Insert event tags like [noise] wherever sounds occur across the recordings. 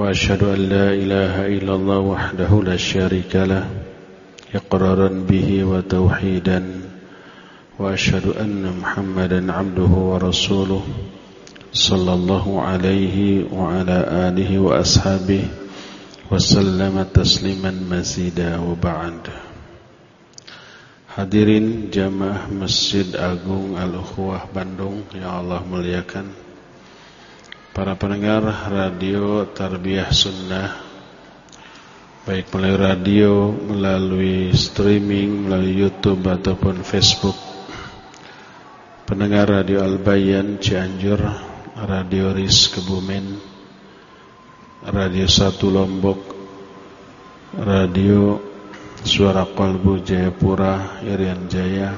وأشهد أن لا إله إلا الله وحده لا شريك له إقرارا به وتوحيدا وأشهد أن محمدا عبده ورسوله صلى الله عليه وعلى آله وأصحابه وسلم تسليما مزيدا وبعد. Hadirin jamaah Masjid Agung Al-Ukhwah Bandung yang Allah muliakan. Para pendengar radio Tarbiyah Sunnah Baik melalui radio, melalui streaming, melalui Youtube ataupun Facebook. Pendengar radio Al-Bayan Cianjur Radio Ris Kebumen Radio Satu Lombok Radio Suara Kolbu Jayapura Irian Jaya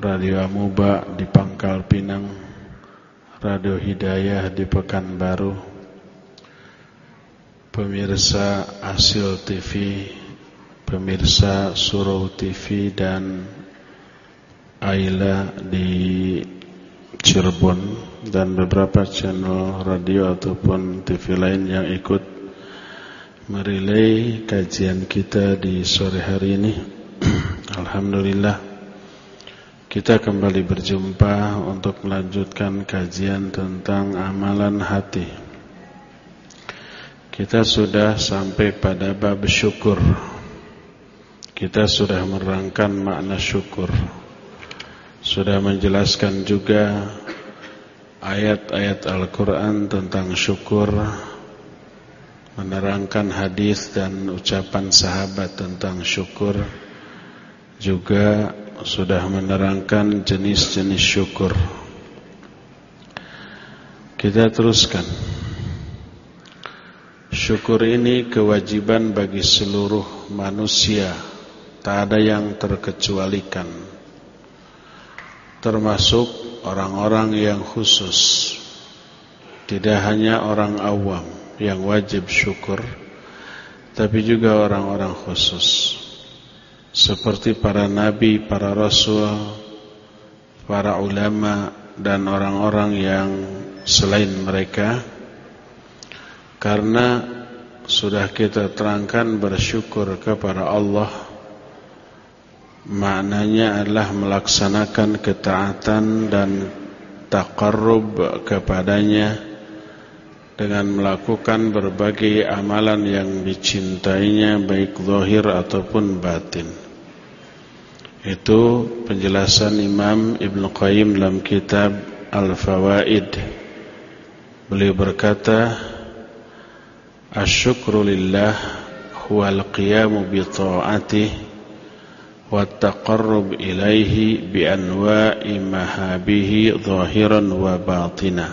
Radio Amuba di Pangkal Pinang Radio Hidayah di Pekanbaru. Pemirsa Asil TV Pemirsa Surau TV dan Aila di Cirebon Dan beberapa channel radio ataupun TV lain yang ikut merilai kajian kita di sore hari ini. [clears throat] Alhamdulillah Kita kembali berjumpa untuk melanjutkan kajian tentang amalan hati. Kita sudah sampai pada bab syukur. Kita sudah merangkan makna syukur. Sudah menjelaskan juga ayat-ayat Al-Quran tentang syukur menerangkan hadis dan ucapan sahabat tentang syukur juga sudah menerangkan jenis-jenis syukur. Kita teruskan. Syukur ini kewajiban bagi seluruh manusia. Tak ada yang terkecualikan. Termasuk orang-orang yang khusus. Tidak hanya orang awam yang wajib syukur tapi juga orang-orang khusus seperti para nabi, para rasul, para ulama dan orang-orang yang selain mereka karena sudah kita terangkan bersyukur kepada Allah maknanya adalah melaksanakan ketaatan dan taqarrub kepadanya dengan melakukan berbagai amalan yang dicintainya baik zahir ataupun batin. Itu penjelasan Imam Ibn Qayyim dalam kitab Al-Fawaid. Beliau berkata, "Asyukru lillah huwa al-qiyamu bi ta'atihi wa at-taqarrub ilaihi bi anwa'i mahabihi zahiran wa batinah."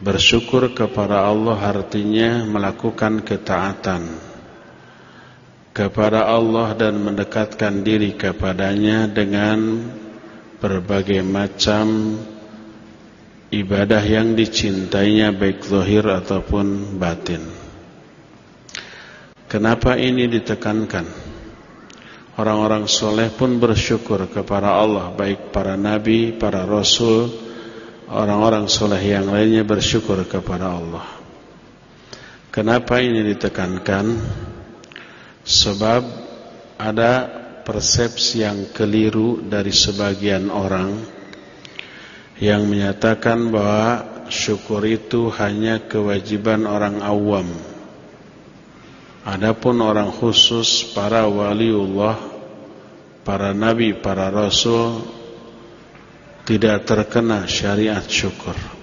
Bersyukur kepada Allah artinya melakukan ketaatan kepada Allah dan mendekatkan diri kepadanya dengan berbagai macam ibadah yang dicintainya baik zahir ataupun batin. Kenapa ini ditekankan? Orang-orang soleh pun bersyukur kepada Allah baik para nabi, para rasul, orang-orang soleh yang lainnya bersyukur kepada Allah. Kenapa ini ditekankan? Sebab ada persepsi yang keliru dari sebagian orang yang menyatakan bahwa syukur itu hanya kewajiban orang awam. Adapun orang khusus para waliullah, para nabi, para rasul tidak terkena syariat syukur.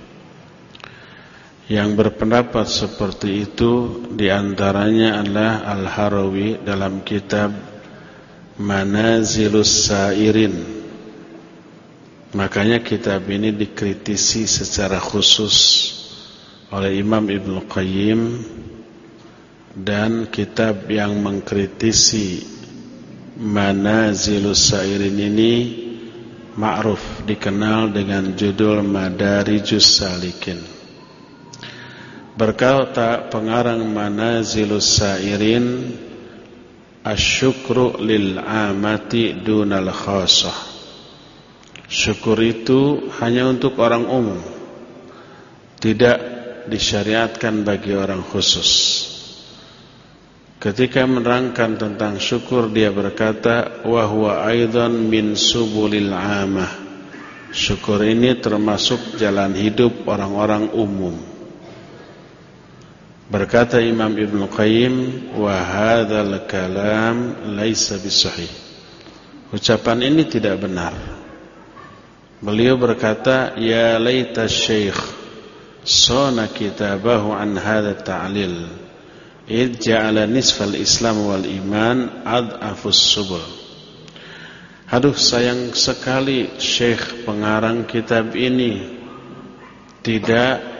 Yang berpendapat seperti itu di antaranya adalah Al-Harawi dalam kitab Manazilus Sairin. Makanya kitab ini dikritisi secara khusus oleh Imam Ibn Qayyim dan kitab yang mengkritisi Manazilus Sairin ini ma'ruf dikenal dengan judul Madarijus Salikin. Berkata pengarang Manazilus Sairin Asyukru lil amati dunal khasah Syukur itu hanya untuk orang umum Tidak disyariatkan bagi orang khusus. Ketika menerangkan tentang syukur dia berkata wa huwa aidan min subulil amah. Syukur ini termasuk jalan hidup orang-orang umum. Berkata Imam Ibn Qayyim wa hadzal kalam laisa bisahih. Ucapan ini tidak benar. Beliau berkata ya laita syekh sana kitabahu an hadha ta'lil. id ja'ala nisfal islam wal iman ad'afus subul aduh sayang sekali syekh pengarang kitab ini tidak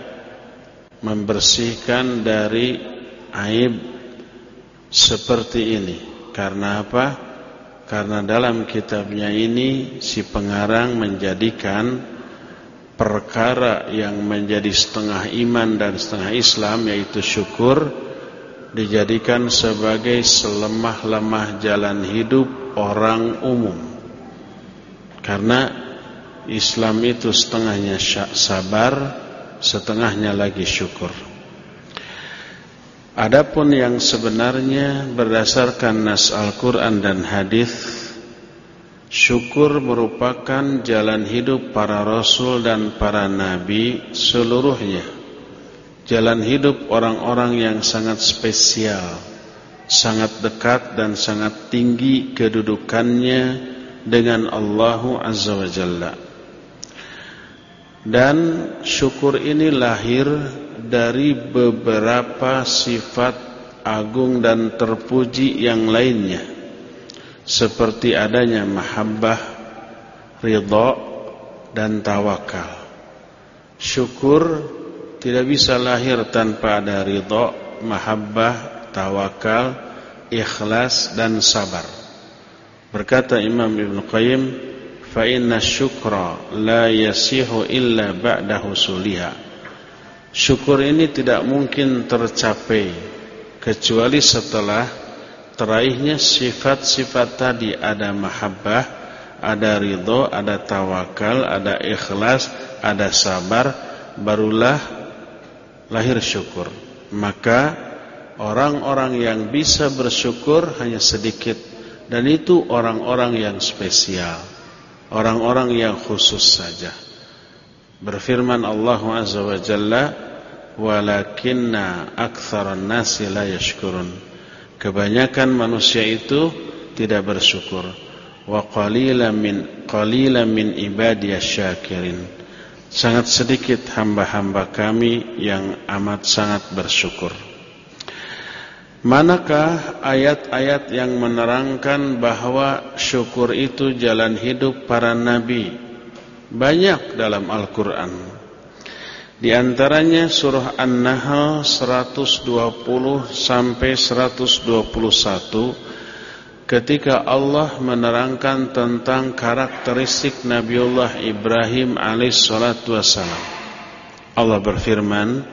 membersihkan dari aib seperti ini karena apa karena dalam kitabnya ini si pengarang menjadikan perkara yang menjadi setengah iman dan setengah Islam yaitu syukur dijadikan sebagai selemah-lemah jalan hidup orang umum. Karena Islam itu setengahnya sabar, setengahnya lagi syukur. Adapun yang sebenarnya berdasarkan nas Al-Quran dan hadis, syukur merupakan jalan hidup para rasul dan para nabi seluruhnya jalan hidup orang-orang yang sangat spesial, sangat dekat dan sangat tinggi kedudukannya dengan Allah Azza wa Jalla. Dan syukur ini lahir dari beberapa sifat agung dan terpuji yang lainnya. Seperti adanya mahabbah, ridha dan tawakal. Syukur tidak bisa lahir tanpa ada ridha, mahabbah, tawakal, ikhlas dan sabar. Berkata Imam Ibn Qayyim, "Fa inna syukra la yasihu illa ba'da husuliha." Syukur ini tidak mungkin tercapai kecuali setelah teraihnya sifat-sifat tadi ada mahabbah, ada ridho, ada tawakal, ada ikhlas, ada sabar, barulah lahir syukur. Maka orang-orang yang bisa bersyukur hanya sedikit dan itu orang-orang yang spesial. Orang-orang yang khusus saja. Berfirman Allah Azza wa Jalla, "Walakinna aktsaran nasi la yashkurun." Kebanyakan manusia itu tidak bersyukur. Wa qalilan min qalilan min ibadiyasy syakirin sangat sedikit hamba-hamba kami yang amat sangat bersyukur. Manakah ayat-ayat yang menerangkan bahwa syukur itu jalan hidup para nabi? Banyak dalam Al-Quran. Di antaranya surah An-Nahl 120 sampai 121 ketika Allah menerangkan tentang karakteristik Nabiullah Ibrahim alaihissalatu wassalam. Allah berfirman,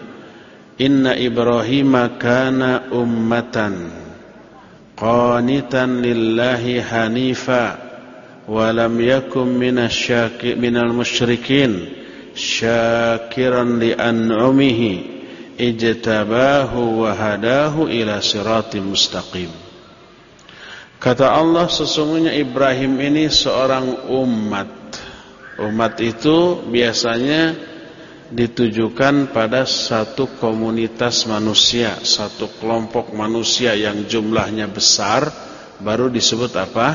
Inna Ibrahim kana ummatan qanitan lillahi hanifa wa lam yakum minal musyrikin syakiran li an'umihi ijtabahu wa hadahu ila siratim mustaqim. Kata Allah sesungguhnya Ibrahim ini seorang umat. Umat itu biasanya ditujukan pada satu komunitas manusia, satu kelompok manusia yang jumlahnya besar baru disebut apa?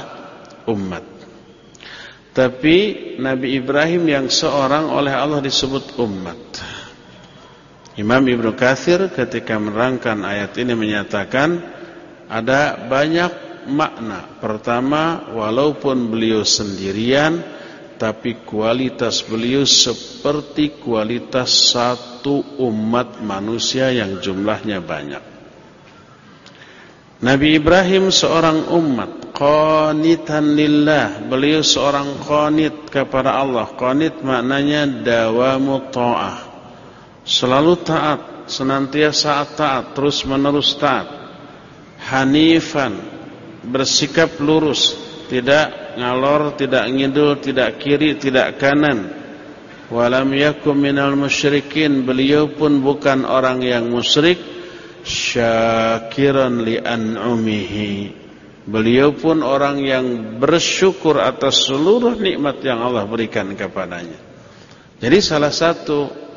Umat. Tapi Nabi Ibrahim yang seorang oleh Allah disebut umat. Imam Ibnu Katsir ketika menerangkan ayat ini menyatakan ada banyak makna. Pertama, walaupun beliau sendirian, tapi kualitas beliau seperti kualitas satu umat manusia yang jumlahnya banyak. Nabi Ibrahim seorang umat, qanitan lillah. Beliau seorang qanit kepada Allah. Qanit maknanya dawamu ta'ah. Selalu taat, senantiasa taat, terus menerus taat. Hanifan, bersikap lurus, tidak ngalor, tidak ngidul, tidak kiri, tidak kanan. walam yakum minal musyrikin beliau pun bukan orang yang musyrik syakiran li an'umihi beliau pun orang yang bersyukur atas seluruh nikmat yang Allah berikan kepadanya jadi salah satu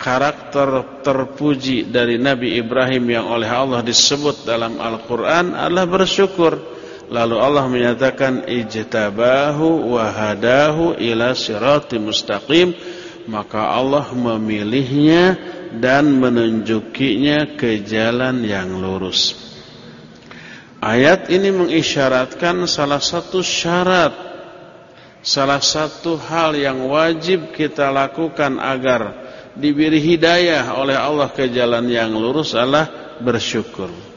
karakter terpuji dari Nabi Ibrahim yang oleh Allah disebut dalam Al-Quran adalah bersyukur. Lalu Allah menyatakan ijtabahu wa hadahu ila sirati mustaqim maka Allah memilihnya dan menunjukinya ke jalan yang lurus. Ayat ini mengisyaratkan salah satu syarat, salah satu hal yang wajib kita lakukan agar diberi hidayah oleh Allah ke jalan yang lurus adalah bersyukur.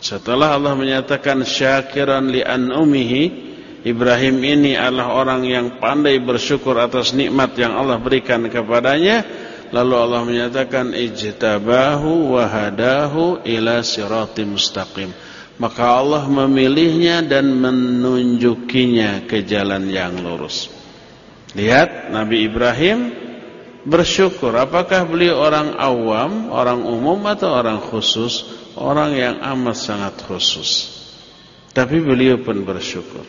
Setelah Allah menyatakan syakiran li an'umihi Ibrahim ini adalah orang yang pandai bersyukur atas nikmat yang Allah berikan kepadanya. Lalu Allah menyatakan ijtabahu wa hadahu ila siratim mustaqim. Maka Allah memilihnya dan menunjukinya ke jalan yang lurus. Lihat Nabi Ibrahim bersyukur. Apakah beliau orang awam, orang umum atau orang khusus? Orang yang amat sangat khusus. Tapi beliau pun bersyukur.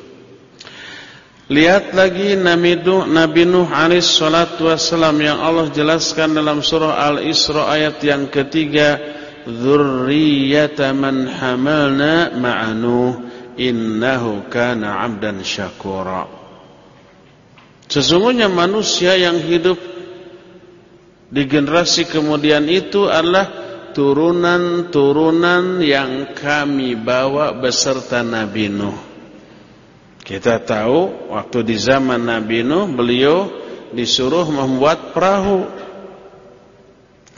Lihat lagi Nabi Nuh, Nabi Nuh alaih salatu wassalam yang Allah jelaskan dalam surah Al-Isra ayat yang ketiga Zurriyata man hamalna ma'anuh innahu kana abdan syakura Sesungguhnya manusia yang hidup di generasi kemudian itu adalah turunan-turunan yang kami bawa beserta Nabi Nuh kita tahu waktu di zaman Nabi Nuh beliau disuruh membuat perahu.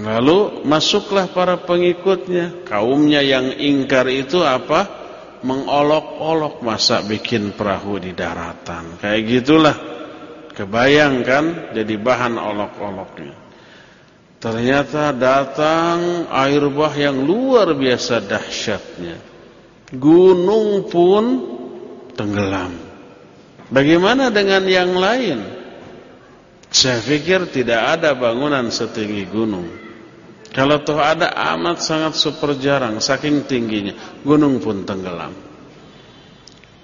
Lalu masuklah para pengikutnya, kaumnya yang ingkar itu apa? Mengolok-olok masa bikin perahu di daratan. Kayak gitulah. Kebayangkan jadi bahan olok-oloknya. Ternyata datang air bah yang luar biasa dahsyatnya. Gunung pun tenggelam. Bagaimana dengan yang lain? Saya pikir tidak ada bangunan setinggi gunung. Kalau toh ada amat sangat super jarang, saking tingginya, gunung pun tenggelam.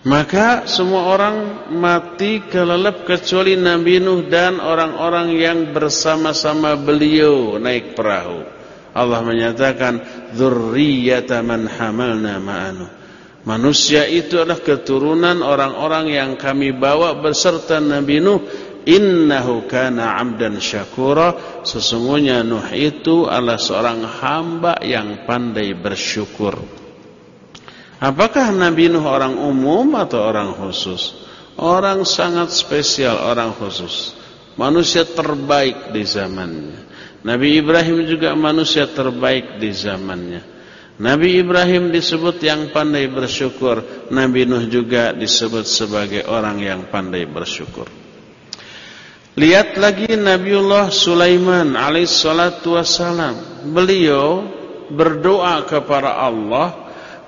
Maka semua orang mati kelelep kecuali Nabi Nuh dan orang-orang yang bersama-sama beliau naik perahu. Allah menyatakan, "Dzurriyyata man hamalna ma'anu." Manusia itu adalah keturunan orang-orang yang kami bawa beserta Nabi Nuh. Innahu kana abdan syakura. Sesungguhnya Nuh itu adalah seorang hamba yang pandai bersyukur. Apakah Nabi Nuh orang umum atau orang khusus? Orang sangat spesial, orang khusus. Manusia terbaik di zamannya. Nabi Ibrahim juga manusia terbaik di zamannya. Nabi Ibrahim disebut yang pandai bersyukur Nabi Nuh juga disebut sebagai orang yang pandai bersyukur Lihat lagi Nabiullah Sulaiman alaihissalatu wassalam Beliau berdoa kepada Allah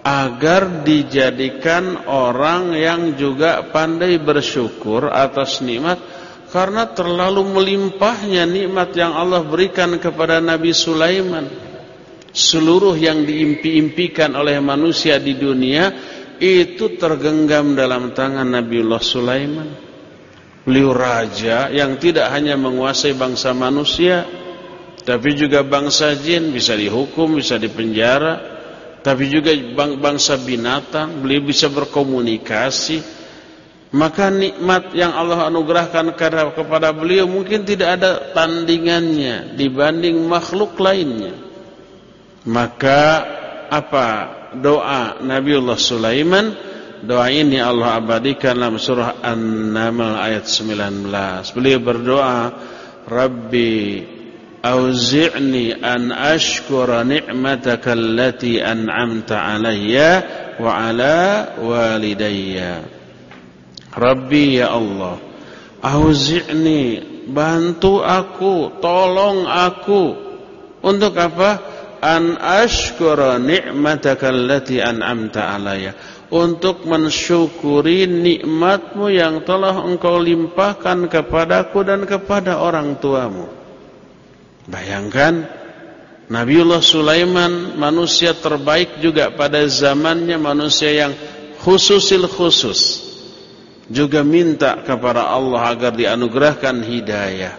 Agar dijadikan orang yang juga pandai bersyukur atas nikmat Karena terlalu melimpahnya nikmat yang Allah berikan kepada Nabi Sulaiman seluruh yang diimpi-impikan oleh manusia di dunia itu tergenggam dalam tangan Nabiullah Sulaiman. Beliau raja yang tidak hanya menguasai bangsa manusia, tapi juga bangsa jin bisa dihukum, bisa dipenjara, tapi juga bangsa binatang, beliau bisa berkomunikasi. Maka nikmat yang Allah anugerahkan kepada beliau mungkin tidak ada tandingannya dibanding makhluk lainnya. Maka apa doa Nabiullah Sulaiman Doa ini Allah abadikan dalam surah An-Naml ayat 19 Beliau berdoa Rabbi Auzi'ni an ashkura ni'mataka allati an'amta alayya Wa ala walidayya Rabbi ya Allah Auzi'ni Bantu aku Tolong aku Untuk apa? an ashkura ni'mataka allati an'amta alayya untuk mensyukuri nikmatmu yang telah engkau limpahkan kepadaku dan kepada orang tuamu. Bayangkan Nabiullah Sulaiman manusia terbaik juga pada zamannya manusia yang khususil khusus juga minta kepada Allah agar dianugerahkan hidayah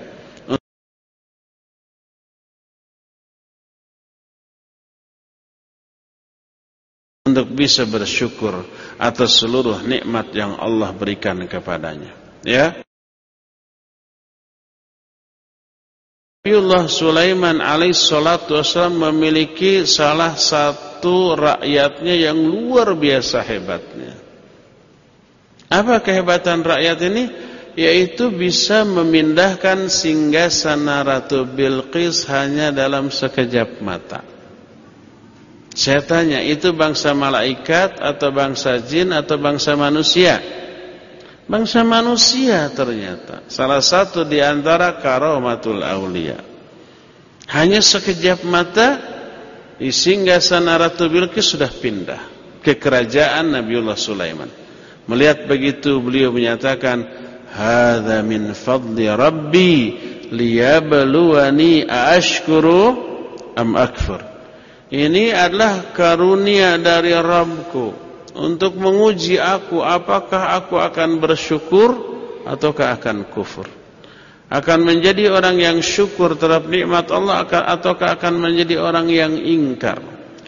untuk bisa bersyukur atas seluruh nikmat yang Allah berikan kepadanya. Ya. Nabiullah Sulaiman alaihissalatu wassalam memiliki salah satu rakyatnya yang luar biasa hebatnya. Apa kehebatan rakyat ini? Yaitu bisa memindahkan singgasana Ratu Bilqis hanya dalam sekejap mata. Saya tanya, itu bangsa malaikat atau bangsa jin atau bangsa manusia? Bangsa manusia ternyata. Salah satu di antara karomatul aulia. Hanya sekejap mata, di singgasana Ratu Bilqis sudah pindah ke kerajaan Nabiullah Sulaiman. Melihat begitu beliau menyatakan, "Hadza min fadli Rabbi liyabluwani aashkuru am akfur." Ini adalah karunia dari Rabbku untuk menguji aku apakah aku akan bersyukur ataukah akan kufur. Akan menjadi orang yang syukur terhadap nikmat Allah ataukah akan menjadi orang yang ingkar,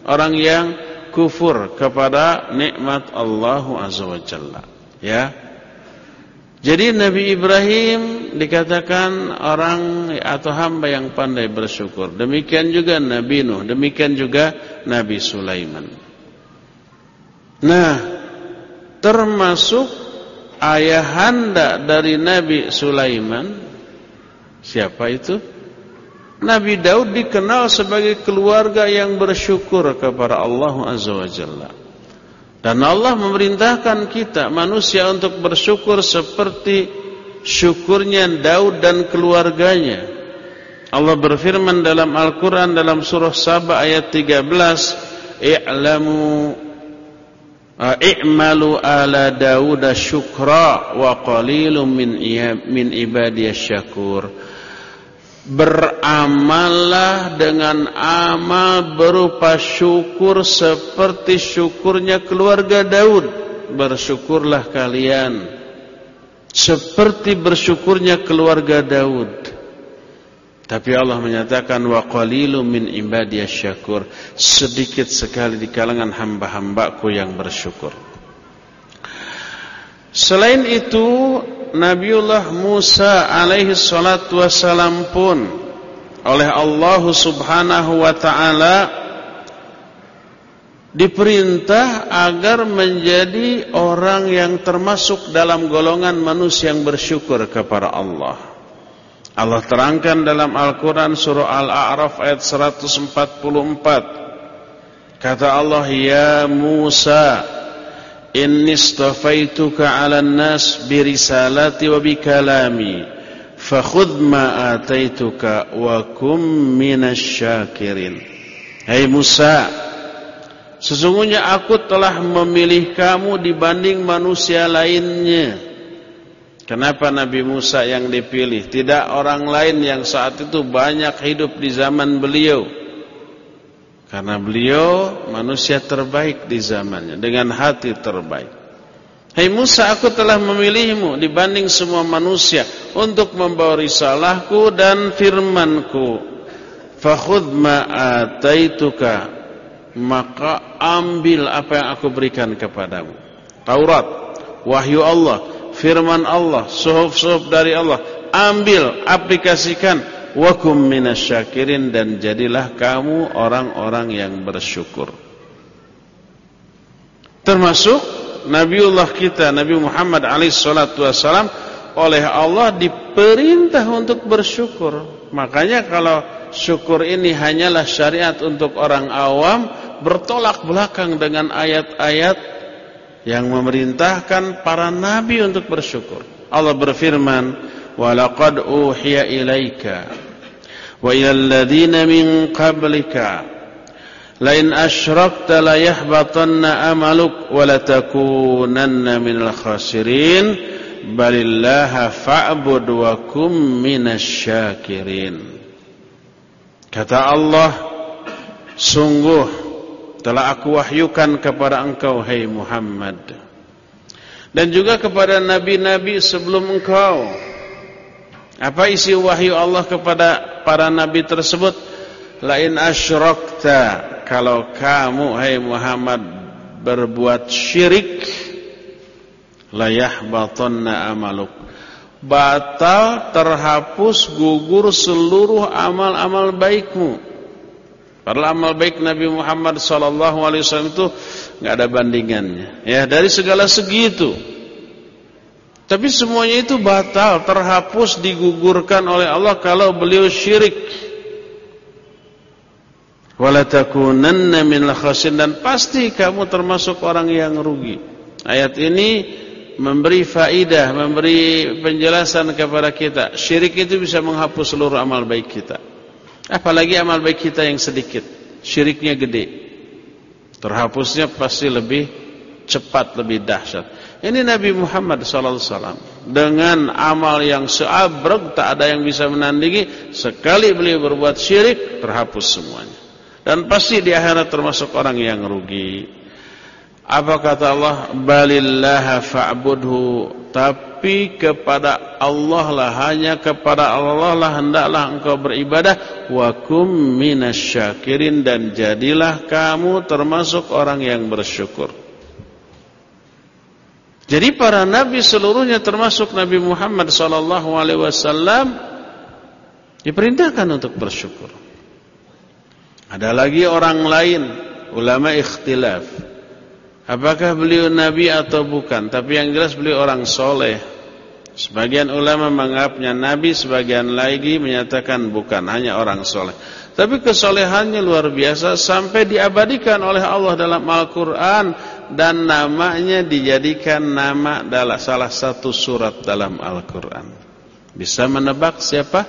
orang yang kufur kepada nikmat Allah Azza wa Jalla. Ya. Jadi Nabi Ibrahim dikatakan orang atau hamba yang pandai bersyukur. Demikian juga Nabi Nuh, demikian juga Nabi Sulaiman. Nah, termasuk ayahanda dari Nabi Sulaiman siapa itu? Nabi Daud dikenal sebagai keluarga yang bersyukur kepada Allah Azza wa Jalla. Dan Allah memerintahkan kita manusia untuk bersyukur seperti syukurnya Daud dan keluarganya. Allah berfirman dalam Al-Quran dalam surah Sabah ayat 13, I'lamu i'malu ala Daud syukra wa qalilum min min ibadiyas syakur. Beramallah dengan amal berupa syukur seperti syukurnya keluarga Daud. Bersyukurlah kalian. Seperti bersyukurnya keluarga Daud tapi Allah menyatakan wa qalilum min ibadiyas syakur sedikit sekali di kalangan hamba-hambaku yang bersyukur selain itu Nabiullah Musa alaihi salatu wassalam pun oleh Allah subhanahu wa ta'ala diperintah agar menjadi orang yang termasuk dalam golongan manusia yang bersyukur kepada Allah. Allah terangkan dalam Al-Quran surah Al-A'raf ayat 144. Kata Allah, Ya Musa, inni istafaituka 'alan nas bi risalati wa bi kalami fakhudh ma ataituka wa kum minasyakirin Hai Musa sesungguhnya aku telah memilih kamu dibanding manusia lainnya Kenapa Nabi Musa yang dipilih tidak orang lain yang saat itu banyak hidup di zaman beliau karena beliau manusia terbaik di zamannya dengan hati terbaik. Hai Musa, aku telah memilihmu dibanding semua manusia untuk membawa risalahku dan firmanku. Fakhudh ma ataituka maka ambil apa yang aku berikan kepadamu. Taurat, wahyu Allah, firman Allah, suhuf-suhuf dari Allah. Ambil, aplikasikan wakum minasyakirin dan jadilah kamu orang-orang yang bersyukur. Termasuk Nabiullah kita Nabi Muhammad wassalam oleh Allah diperintah untuk bersyukur. Makanya kalau syukur ini hanyalah syariat untuk orang awam bertolak belakang dengan ayat-ayat yang memerintahkan para nabi untuk bersyukur. Allah berfirman, "Wa laqad uhiya ilaika wa ilal ladzina min qablika lain asyrakta la yahbatanna amaluk wa latakunanna minal khasirin." Balillaha fa'bud wa kum minasyakirin. Kata Allah, sungguh telah aku wahyukan kepada engkau hai Muhammad. Dan juga kepada nabi-nabi sebelum engkau. Apa isi wahyu Allah kepada para nabi tersebut? Lain asyrakta kalau kamu hai Muhammad berbuat syirik layah batanna amaluk. Batal terhapus gugur seluruh amal-amal baikmu padahal amal baik Nabi Muhammad sallallahu alaihi wasallam itu enggak ada bandingannya ya dari segala segi itu tapi semuanya itu batal terhapus digugurkan oleh Allah kalau beliau syirik wala minal khasirin dan pasti kamu termasuk orang yang rugi. Ayat ini memberi faidah, memberi penjelasan kepada kita. Syirik itu bisa menghapus seluruh amal baik kita. Apalagi amal baik kita yang sedikit, syiriknya gede. Terhapusnya pasti lebih cepat, lebih dahsyat. Ini Nabi Muhammad SAW dengan amal yang seabrek tak ada yang bisa menandingi. Sekali beliau berbuat syirik terhapus semuanya. Dan pasti di akhirat termasuk orang yang rugi. Apa kata Allah? Balillaha fa'budhu. Tapi kepada Allah lah, hanya kepada Allah lah hendaklah engkau beribadah. Wa kum minasyakirin. Dan jadilah kamu termasuk orang yang bersyukur. Jadi para nabi seluruhnya termasuk Nabi Muhammad sallallahu alaihi wasallam diperintahkan untuk bersyukur. Ada lagi orang lain, ulama ikhtilaf. Apakah beliau nabi atau bukan? Tapi yang jelas beliau orang soleh. Sebagian ulama menganggapnya nabi, sebagian lagi menyatakan bukan, hanya orang soleh. Tapi kesolehannya luar biasa sampai diabadikan oleh Allah dalam Al-Quran dan namanya dijadikan nama dalam salah satu surat dalam Al-Quran. Bisa menebak siapa?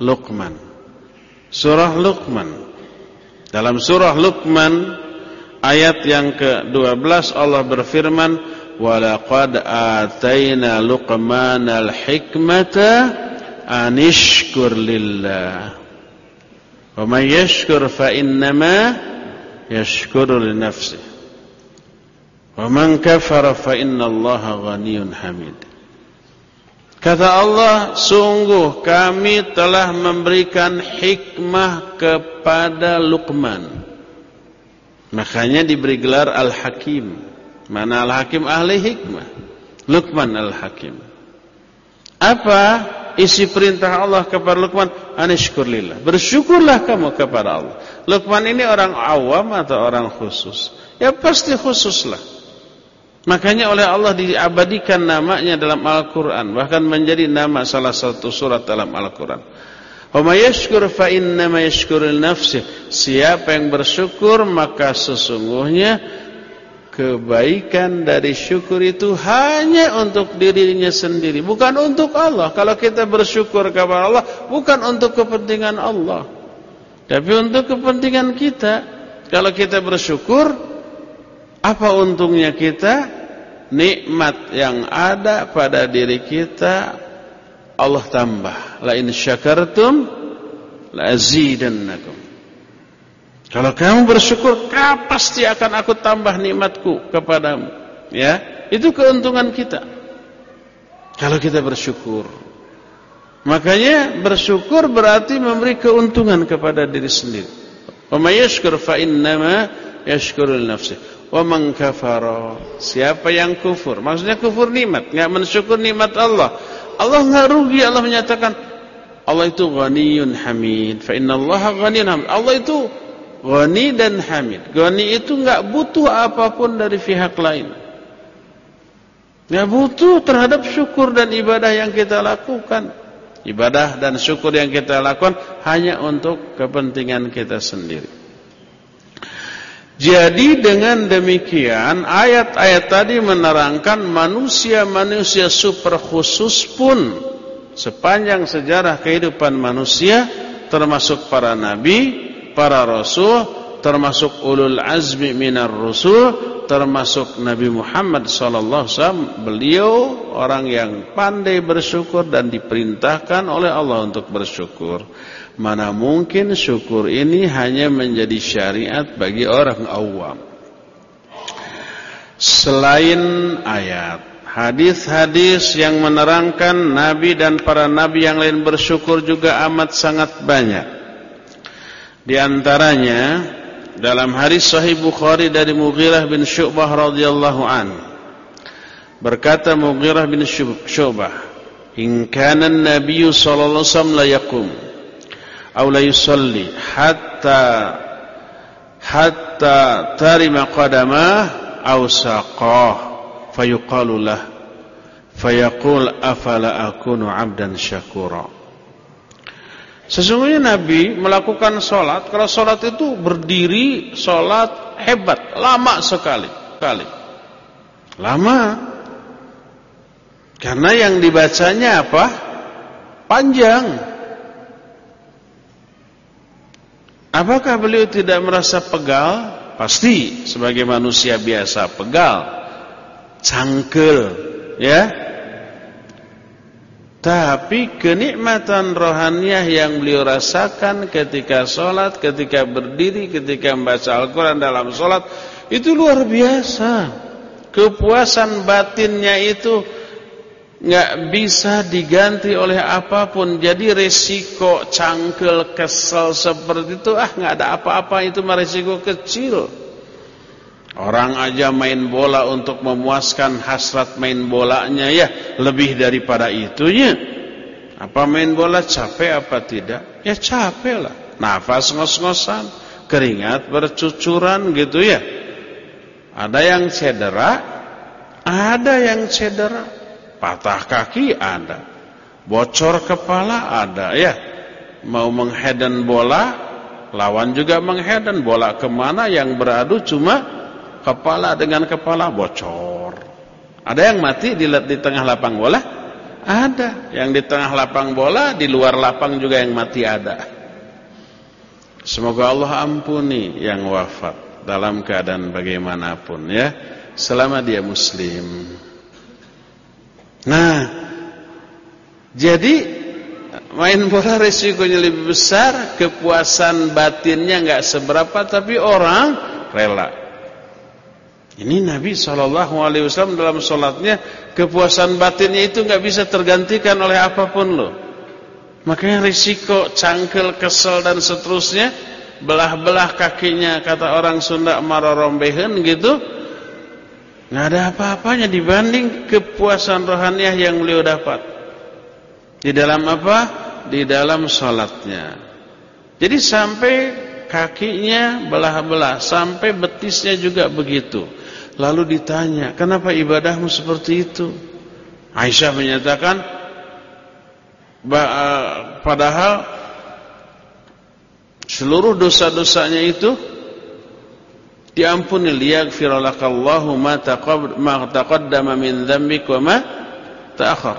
Luqman. Surah Luqman. Dalam surah Luqman ayat yang ke-12 Allah berfirman walaqad ataina luqmanal hikmata anishkur lillah. Wa man yashkur fa innama yashkuru li nafsihi wa man kafara fa innallaha ghaniyyun hamid. Kata Allah, sungguh kami telah memberikan hikmah kepada Luqman. Makanya diberi gelar Al-Hakim. Mana Al-Hakim ahli hikmah? Luqman Al-Hakim. Apa isi perintah Allah kepada Luqman? Anishkurlillah. Bersyukurlah kamu kepada Allah. Luqman ini orang awam atau orang khusus? Ya pasti khususlah. Makanya oleh Allah diabadikan namanya dalam Al-Quran. Bahkan menjadi nama salah satu surat dalam Al-Quran. Wa fa yashkuril nafsi. Siapa yang bersyukur maka sesungguhnya kebaikan dari syukur itu hanya untuk dirinya sendiri, bukan untuk Allah. Kalau kita bersyukur kepada Allah bukan untuk kepentingan Allah, tapi untuk kepentingan kita. Kalau kita bersyukur apa untungnya kita? Nikmat yang ada pada diri kita Allah tambah. La in syakartum la azidannakum. Kalau kamu bersyukur, pasti akan aku tambah nikmatku kepadamu. Ya, itu keuntungan kita. Kalau kita bersyukur. Makanya bersyukur berarti memberi keuntungan kepada diri sendiri. Wa may yashkur fa innama yashkurul nafsihi. Wa man kafara. Siapa yang kufur? Maksudnya kufur nikmat, enggak mensyukur nikmat Allah. Allah enggak rugi. Allah menyatakan Allah itu ghaniyun hamid. Fa innallaha ghaniyun hamid. Allah itu ghani dan hamid. Ghani itu enggak butuh apa pun dari pihak lain. Enggak butuh terhadap syukur dan ibadah yang kita lakukan. Ibadah dan syukur yang kita lakukan hanya untuk kepentingan kita sendiri. Jadi dengan demikian ayat-ayat tadi menerangkan manusia-manusia super khusus pun sepanjang sejarah kehidupan manusia termasuk para nabi, para rasul termasuk ulul azmi minar rusul, termasuk Nabi Muhammad sallallahu alaihi wasallam. Beliau orang yang pandai bersyukur dan diperintahkan oleh Allah untuk bersyukur. Mana mungkin syukur ini hanya menjadi syariat bagi orang awam. Selain ayat, hadis-hadis yang menerangkan Nabi dan para Nabi yang lain bersyukur juga amat sangat banyak. Di antaranya dalam hadis Sahih Bukhari dari Mughirah bin Syu'bah radhiyallahu an berkata Mughirah bin Syu'bah in kana an-nabiy sallallahu alaihi wasallam la yaqum aw la yusalli hatta hatta tarima qadamah aw saqah fayuqalu lah fayaqul 'abdan syakura Sesungguhnya Nabi melakukan sholat. Kalau sholat itu berdiri, sholat hebat, lama sekali, kali, lama. Karena yang dibacanya apa? Panjang. Apakah beliau tidak merasa pegal? Pasti sebagai manusia biasa pegal, cangkel, ya. Tapi kenikmatan rohaniah yang beliau rasakan ketika sholat, ketika berdiri, ketika membaca Al-Quran dalam sholat Itu luar biasa. Kepuasan batinnya itu nggak bisa diganti oleh apa pun. Jadi resiko cangkel, kesel seperti itu Ah nggak ada apa-apa. Itu mah resiko kecil Orang aja main bola untuk memuaskan hasrat main bolanya ya lebih daripada itunya. Apa main bola capek apa tidak? Ya capek lah. Nafas ngos-ngosan, keringat bercucuran gitu ya. Ada yang cedera, ada yang cedera. Patah kaki ada. Bocor kepala ada ya. Mau mengheden bola, lawan juga mengheden bola ke mana yang beradu cuma kepala dengan kepala bocor. Ada yang mati di, di tengah lapang bola? Ada. Yang di tengah lapang bola, di luar lapang juga yang mati ada. Semoga Allah ampuni yang wafat dalam keadaan bagaimanapun ya, selama dia muslim. Nah, jadi main bola resikonya lebih besar, kepuasan batinnya nggak seberapa, tapi orang rela ini Nabi Shallallahu Alaihi Wasallam dalam sholatnya kepuasan batinnya itu nggak bisa tergantikan oleh apa pun loh. Makanya risiko cangkel, kesel dan seterusnya belah-belah kakinya kata orang Sunda marorombehen gitu nggak ada apa-apanya dibanding kepuasan rohaniah yang beliau dapat di dalam apa? Di dalam sholatnya. Jadi sampai kakinya belah-belah sampai betisnya juga begitu. Lalu ditanya, kenapa ibadahmu seperti itu? Aisyah menyatakan, eh, padahal seluruh dosa-dosanya itu diampuni liyaghfiralakallahu ma taqaddama min dzambik wa ma ta'akhir.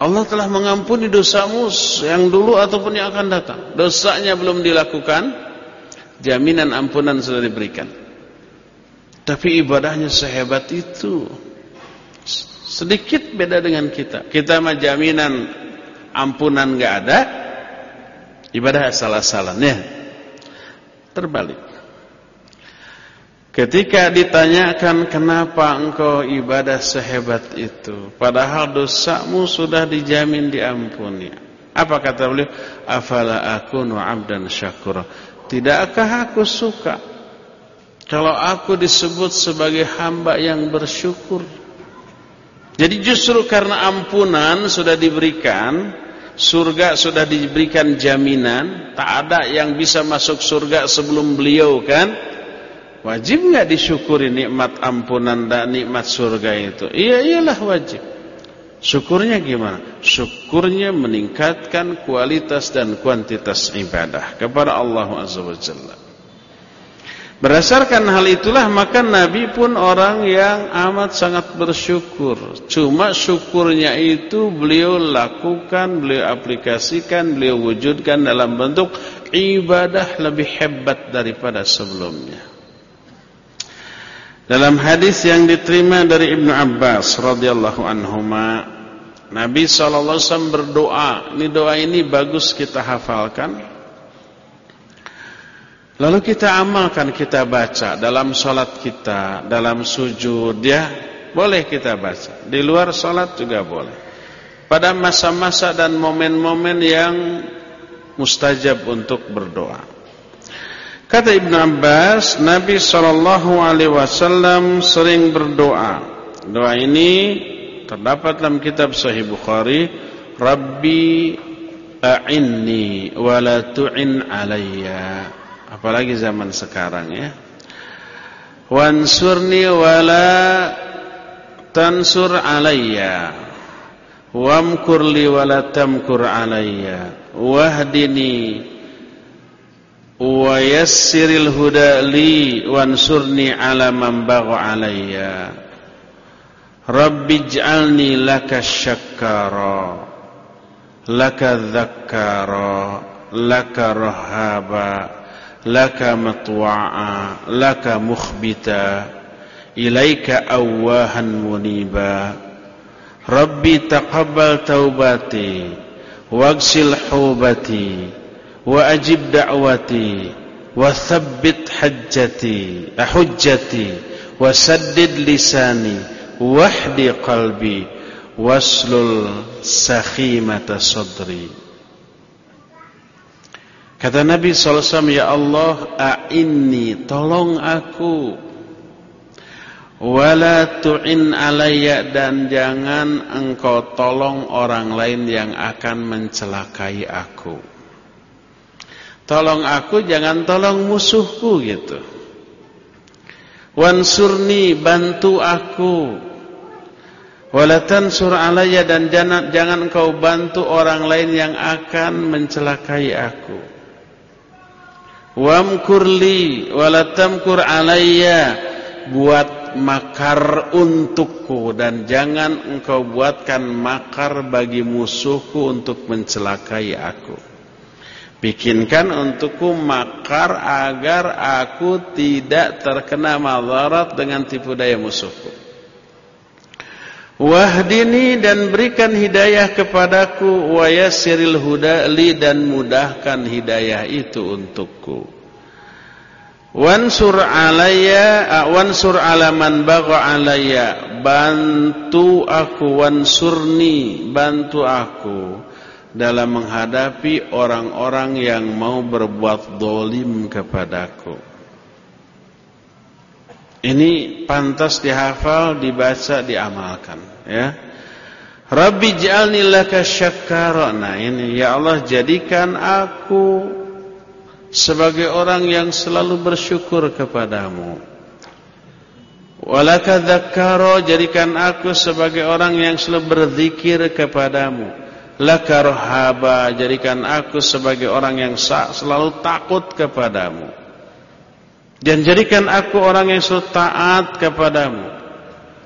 Allah telah mengampuni dosamu yang dulu ataupun yang akan datang. Dosanya belum dilakukan, jaminan ampunan sudah diberikan. Tapi ibadahnya sehebat itu. Sedikit beda dengan kita. Kita mah jaminan ampunan nggak ada. Ibadah asal-asalannya. Terbalik. Ketika ditanyakan kenapa engkau ibadah sehebat itu. Padahal dosamu sudah dijamin diampuni. Apa kata beliau? Afala akunu abdan syakur. Tidakkah aku suka kalau aku disebut sebagai hamba yang bersyukur. Jadi justru karena ampunan sudah diberikan, surga sudah diberikan jaminan, tak ada yang bisa masuk surga sebelum beliau kan? Wajib nggak disyukuri nikmat ampunan dan nikmat surga itu? Iya iyalah wajib. Syukurnya gimana? Syukurnya meningkatkan kualitas dan kuantitas ibadah kepada Allah Azza wa Jalla. Berdasarkan hal itulah maka Nabi pun orang yang amat sangat bersyukur. Cuma syukurnya itu beliau lakukan, beliau aplikasikan, beliau wujudkan dalam bentuk ibadah lebih hebat daripada sebelumnya. Dalam hadis yang diterima dari Ibnu Abbas radhiyallahu anhuma, Nabi sallallahu alaihi wasallam berdoa. Ini doa ini bagus kita hafalkan. Lalu kita amalkan, kita baca dalam sholat kita, dalam sujud ya, boleh kita baca. Di luar sholat juga boleh. Pada masa-masa dan momen-momen yang mustajab untuk berdoa. Kata Ibn Abbas, Nabi Shallallahu Alaihi Wasallam sering berdoa. Doa ini terdapat dalam kitab Sahih Bukhari. Rabbi a'inni wa la tu'in alayya apalagi zaman sekarang ya. Wansurni wala tansur alayya. Wamkur li wala tamkur alayya. Wahdini wa yassiril huda li wansurni ala man bagha alayya. Rabbi ij'alni laka syakkara laka dhakkara laka rahaba laka matwa'a laka mukhbita ilaika awahan muniba rabbi taqabbal taubati wagsil hubati wa ajib da'wati wa thabbit hajjati hujjati wa saddid lisani wahdi qalbi waslul sakhimata sadri Kata Nabi SAW, Ya Allah, a'inni, tolong aku. Wala tu'in alaya dan jangan engkau tolong orang lain yang akan mencelakai aku. Tolong aku, jangan tolong musuhku gitu. Wansurni, bantu aku. Walatan sur alaya dan jangan, jangan engkau bantu orang lain yang akan mencelakai aku. Wamkurli walatamkur alayya buat makar untukku dan jangan engkau buatkan makar bagi musuhku untuk mencelakai aku. Bikinkan untukku makar agar aku tidak terkena madarat dengan tipu daya musuhku. Wahdini dan berikan hidayah kepadaku wa yassiril huda dan mudahkan hidayah itu untukku. Wansur alayya wansur alaman bagha alayya bantu aku wansurni bantu aku dalam menghadapi orang-orang yang mau berbuat dolim kepadaku. Ini pantas dihafal, dibaca, diamalkan, ya. Rabbi ja'alni laka syakkara. Nah, ini ya Allah jadikan aku sebagai orang yang selalu bersyukur kepadamu. Walaka jadikan aku sebagai orang yang selalu berzikir kepadamu. Laka rohaba jadikan aku sebagai orang yang selalu takut kepadamu. Dan jadikan aku orang yang selalu taat kepadamu.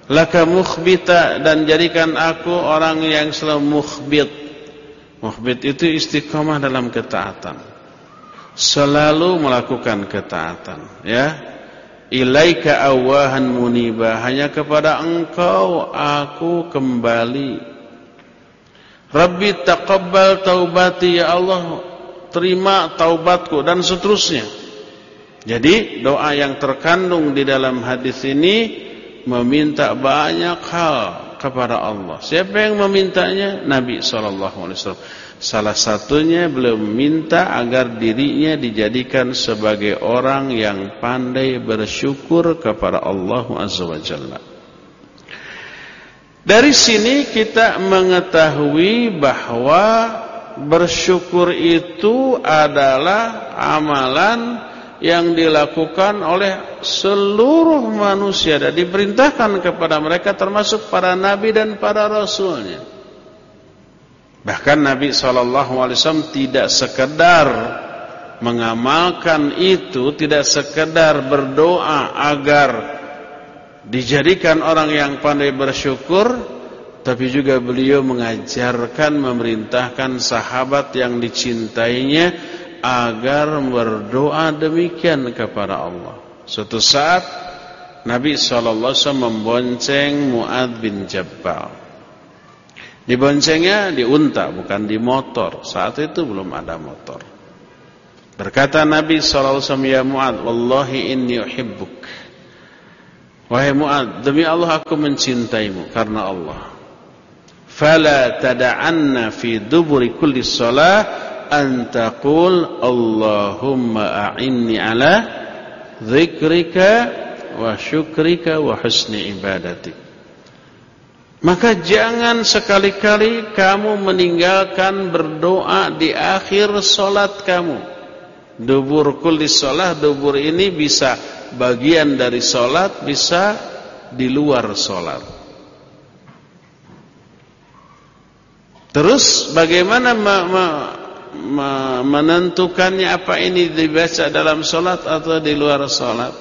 Laka mukhbita dan jadikan aku orang yang selalu mukhbit. Mukhbit itu istiqomah dalam ketaatan. Selalu melakukan ketaatan, ya. Ilaika awahan muniba, hanya kepada Engkau aku kembali. Rabbi taqabbal taubati ya Allah, terima taubatku dan seterusnya. Jadi doa yang terkandung di dalam hadis ini meminta banyak hal kepada Allah. Siapa yang memintanya? Nabi SAW. Salah satunya beliau meminta agar dirinya dijadikan sebagai orang yang pandai bersyukur kepada Allah Azza wa. Dari sini kita mengetahui bahwa bersyukur itu adalah amalan yang dilakukan oleh seluruh manusia dan diperintahkan kepada mereka termasuk para nabi dan para rasulnya. Bahkan Nabi SAW tidak sekedar mengamalkan itu tidak sekedar berdoa agar dijadikan orang yang pandai bersyukur tapi juga beliau mengajarkan memerintahkan sahabat yang dicintainya agar berdoa demikian kepada Allah suatu saat Nabi SAW membonceng Mu'ad bin Jabal diboncengnya di unta bukan di motor saat itu belum ada motor Berkata Nabi SAW, Ya Mu'ad, Wallahi inni uhibbuk. Wahai Mu'ad, demi Allah aku mencintaimu karena Allah. Fala tada'anna fi duburi kulli salah an taqul Allahumma a'inni ala zikrika wa syukrika wa husni ibadatik. Maka jangan sekali-kali kamu meninggalkan berdoa di akhir solat kamu. Dubur kulli sholat Dubur ini bisa bagian dari sholat Bisa di luar sholat Terus bagaimana menentukannya apa ini dibaca dalam sholat atau di luar sholat?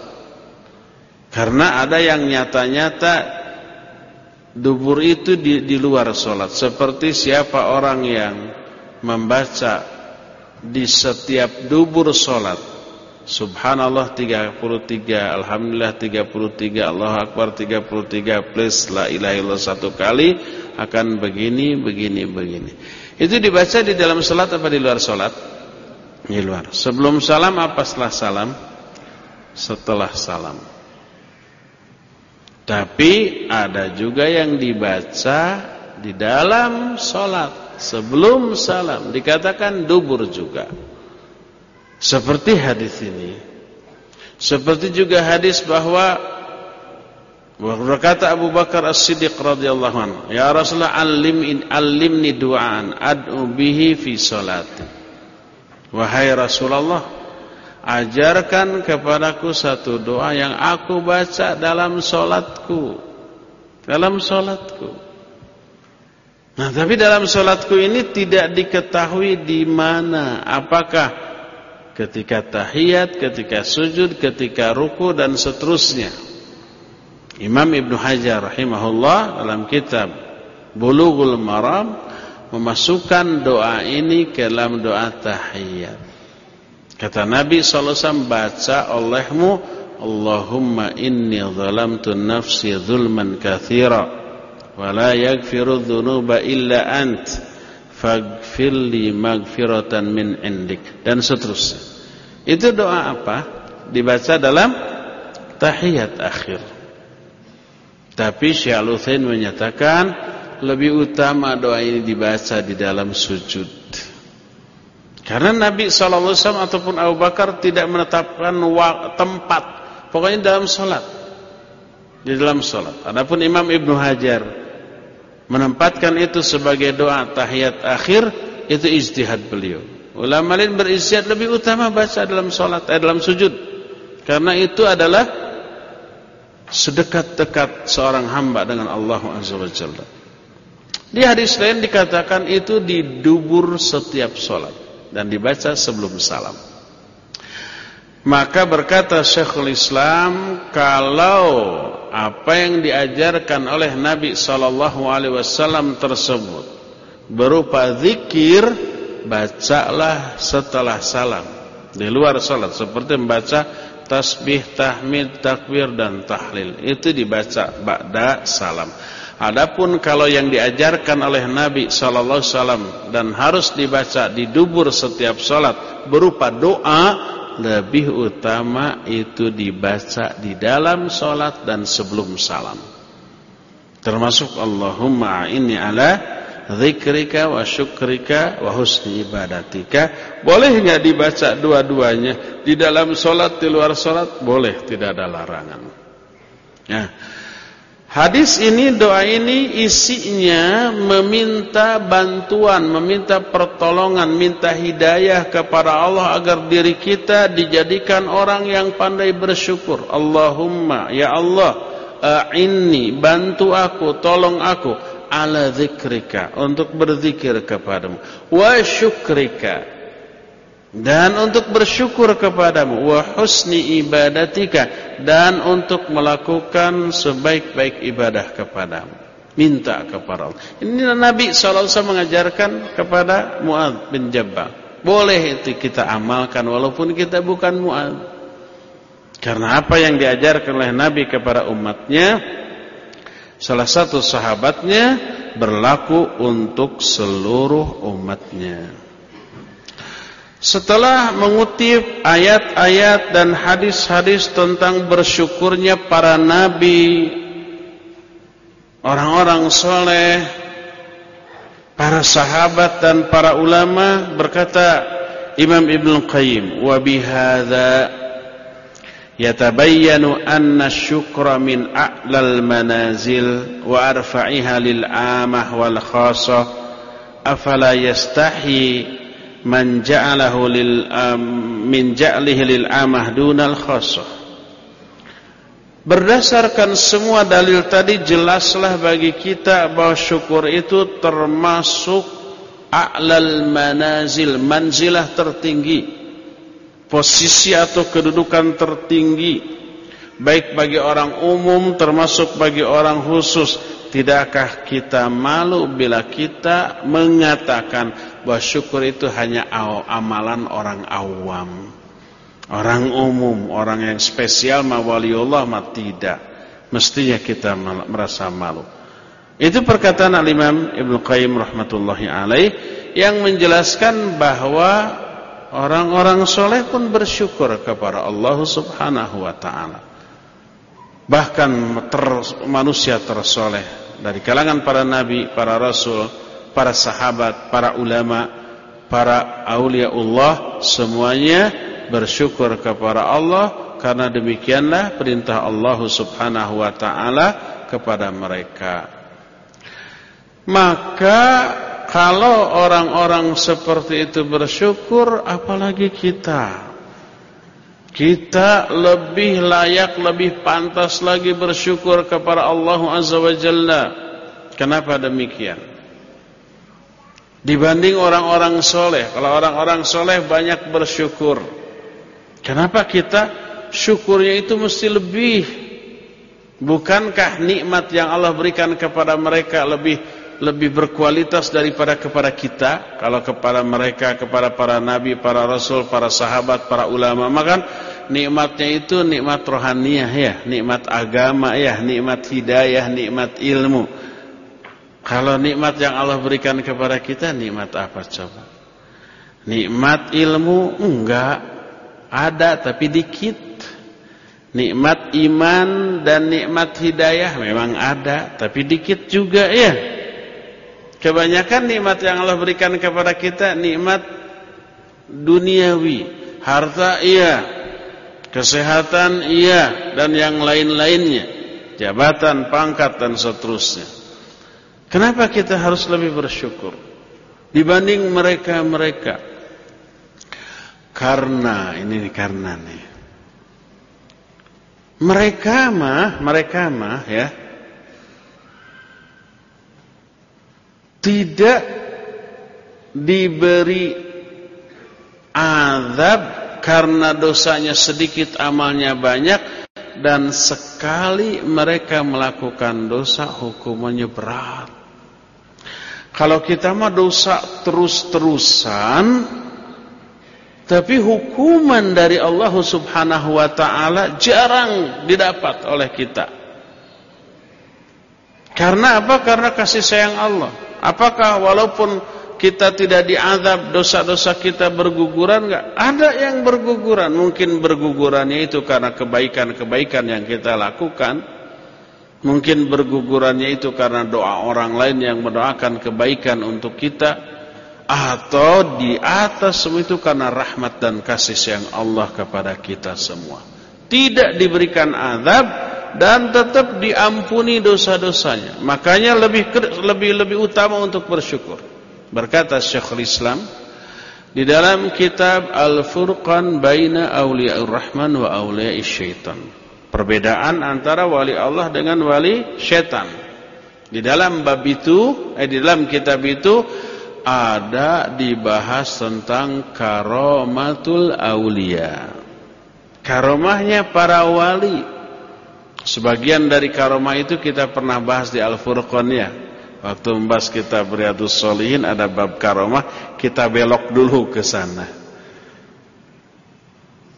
Karena ada yang nyata-nyata dubur itu di, di luar sholat. Seperti siapa orang yang membaca di setiap dubur solat Subhanallah 33 Alhamdulillah 33 Allah Akbar 33 plus La ilaha illallah satu kali Akan begini, begini, begini Itu dibaca di dalam solat apa di luar solat? Di luar Sebelum salam apa setelah salam? Setelah salam Tapi ada juga yang dibaca di dalam solat sebelum salam dikatakan dubur juga. Seperti hadis ini. Seperti juga hadis bahwa berkata Abu Bakar As-Siddiq radhiyallahu anhu, "Ya Rasulullah, allim allimni du'an ad'u bihi fi salati." Wahai Rasulullah, ajarkan kepadaku satu doa yang aku baca dalam solatku. Dalam solatku. Nah, tapi dalam sholatku ini tidak diketahui di mana, apakah ketika tahiyat, ketika sujud, ketika ruku dan seterusnya. Imam Ibn Hajar rahimahullah dalam kitab Bulughul Maram memasukkan doa ini ke dalam doa tahiyat. Kata Nabi SAW baca olehmu Allahumma inni zalamtu nafsi zulman kathira wala yaghfiru dzunuba illa ant faghfir li maghfiratan min indik dan seterusnya. Itu doa apa? Dibaca dalam tahiyat akhir. Tapi Syekh Al-Utsaimin menyatakan lebih utama doa ini dibaca di dalam sujud. Karena Nabi SAW ataupun Abu Bakar tidak menetapkan tempat. Pokoknya dalam sholat. Di dalam sholat. Adapun Imam Ibn Hajar menempatkan itu sebagai doa tahiyat akhir itu ijtihad beliau. Ulama lain beristihad lebih utama baca dalam salat eh, dalam sujud. Karena itu adalah sedekat-dekat seorang hamba dengan Allah Azza wa Jalla. Di hadis lain dikatakan itu di dubur setiap salat dan dibaca sebelum salam. Maka berkata Syekhul Islam kalau apa yang diajarkan oleh Nabi sallallahu alaihi wasallam tersebut berupa zikir bacalah setelah salam di luar salat seperti membaca tasbih, tahmid, takbir dan tahlil itu dibaca ba'da salam. Adapun kalau yang diajarkan oleh Nabi sallallahu alaihi wasallam dan harus dibaca di dubur setiap salat berupa doa lebih utama itu dibaca di dalam sholat dan sebelum salam. Termasuk Allahumma inni ala zikrika wa syukrika wa husni ibadatika. Boleh nggak dibaca dua-duanya di dalam sholat di luar sholat? Boleh, tidak ada larangan. Ya. Hadis ini, doa ini isinya meminta bantuan, meminta pertolongan, minta hidayah kepada Allah agar diri kita dijadikan orang yang pandai bersyukur. Allahumma, ya Allah, a'inni, bantu aku, tolong aku, ala zikrika, untuk berzikir kepadamu. Wa syukrika, dan untuk bersyukur kepadamu. Wa husni ibadatika dan untuk melakukan sebaik-baik ibadah kepadamu. Minta kepada Allah. Ini Nabi SAW mengajarkan kepada Mu'ad bin Jabal. Boleh itu kita amalkan walaupun kita bukan Mu'ad karena apa yang diajarkan oleh Nabi kepada umatnya salah satu sahabatnya berlaku untuk seluruh umatnya. Setelah mengutip ayat-ayat dan hadis-hadis tentang bersyukurnya para nabi orang-orang soleh para sahabat dan para ulama berkata Imam Ibn Qayyim wa bihadza yatabayyanu anna syukra min a'lal manazil wa arfa'iha lil amah wal khasa afala yastahi man ja'alahu lil um, min ja'lihi lil amah dunal khasa Berdasarkan semua dalil tadi jelaslah bagi kita bahwa syukur itu termasuk a'lal manazil, manzilah tertinggi posisi atau kedudukan tertinggi baik bagi orang umum termasuk bagi orang khusus tidakkah kita malu bila kita mengatakan bahwa syukur itu hanya amalan orang awam? Orang umum orang yang spesial ma waliullah ma tidak mestinya kita merasa malu. Itu perkataan al-Imam Ibnu Qayyim rahmatullahi alaih yang menjelaskan bahwa Orang-orang soleh pun bersyukur kepada Allah subhanahu wa ta'ala. Bahkan ter, manusia tersoleh. Dari kalangan para nabi, para rasul, para sahabat, para ulama, para awliya Allah. Semuanya bersyukur kepada Allah. Karena demikianlah perintah Allah subhanahu wa ta'ala kepada mereka. Maka kalau orang-orang seperti itu bersyukur, apalagi kita. Kita lebih layak, lebih pantas lagi bersyukur kepada Allah Azza wa Jalla. Kenapa demikian? Dibanding orang-orang soleh. Kalau orang-orang soleh banyak bersyukur. Kenapa kita syukurnya itu mesti lebih? Bukankah nikmat yang Allah berikan kepada mereka lebih lebih berkualitas daripada kepada kita. Kalau kepada mereka kepada para nabi para rasul para sahabat para ulama. Maka nikmatnya itu nikmat rohaniah ya nikmat agama ya nikmat hidayah nikmat ilmu. Kalau nikmat yang Allah berikan kepada kita nikmat apa coba? Nikmat ilmu enggak. Ada tapi dikit. Nikmat iman dan nikmat hidayah memang ada tapi dikit juga ya Kebanyakan nikmat yang Allah berikan kepada kita nikmat duniawi, harta iya, kesehatan iya dan yang lain-lainnya, jabatan, pangkat dan seterusnya. Kenapa kita harus lebih bersyukur dibanding mereka-mereka? Karena ini karena nih. Mereka mah, mereka mah ya tidak diberi azab karena dosanya sedikit amalnya banyak dan sekali mereka melakukan dosa hukumannya berat. Kalau kita mah dosa terus-terusan tapi hukuman dari Allah Subhanahu wa taala jarang didapat oleh kita. Karena apa? Karena kasih sayang Allah. Apakah walaupun kita tidak diazab dosa-dosa kita berguguran enggak? Ada yang berguguran, mungkin bergugurannya itu karena kebaikan-kebaikan yang kita lakukan. Mungkin bergugurannya itu karena doa orang lain yang mendoakan kebaikan untuk kita atau di atas semua itu karena rahmat dan kasih sayang Allah kepada kita semua. Tidak diberikan azab dan tetap diampuni dosa-dosanya. Makanya lebih lebih lebih utama untuk bersyukur. Berkata Syekhul Islam di dalam kitab Al-Furqan Baina Auliya'ir Rahman wa Auliya'is Syaitan. Perbedaan antara wali Allah dengan wali syaitan. Di dalam bab itu, eh di dalam kitab itu ada dibahas tentang karomatul aulia. Karomahnya para wali. Sebagian dari karomah itu kita pernah bahas di Al-Furqan ya. Waktu membahas kitab Riyadus Solihin ada bab karomah, kita belok dulu ke sana.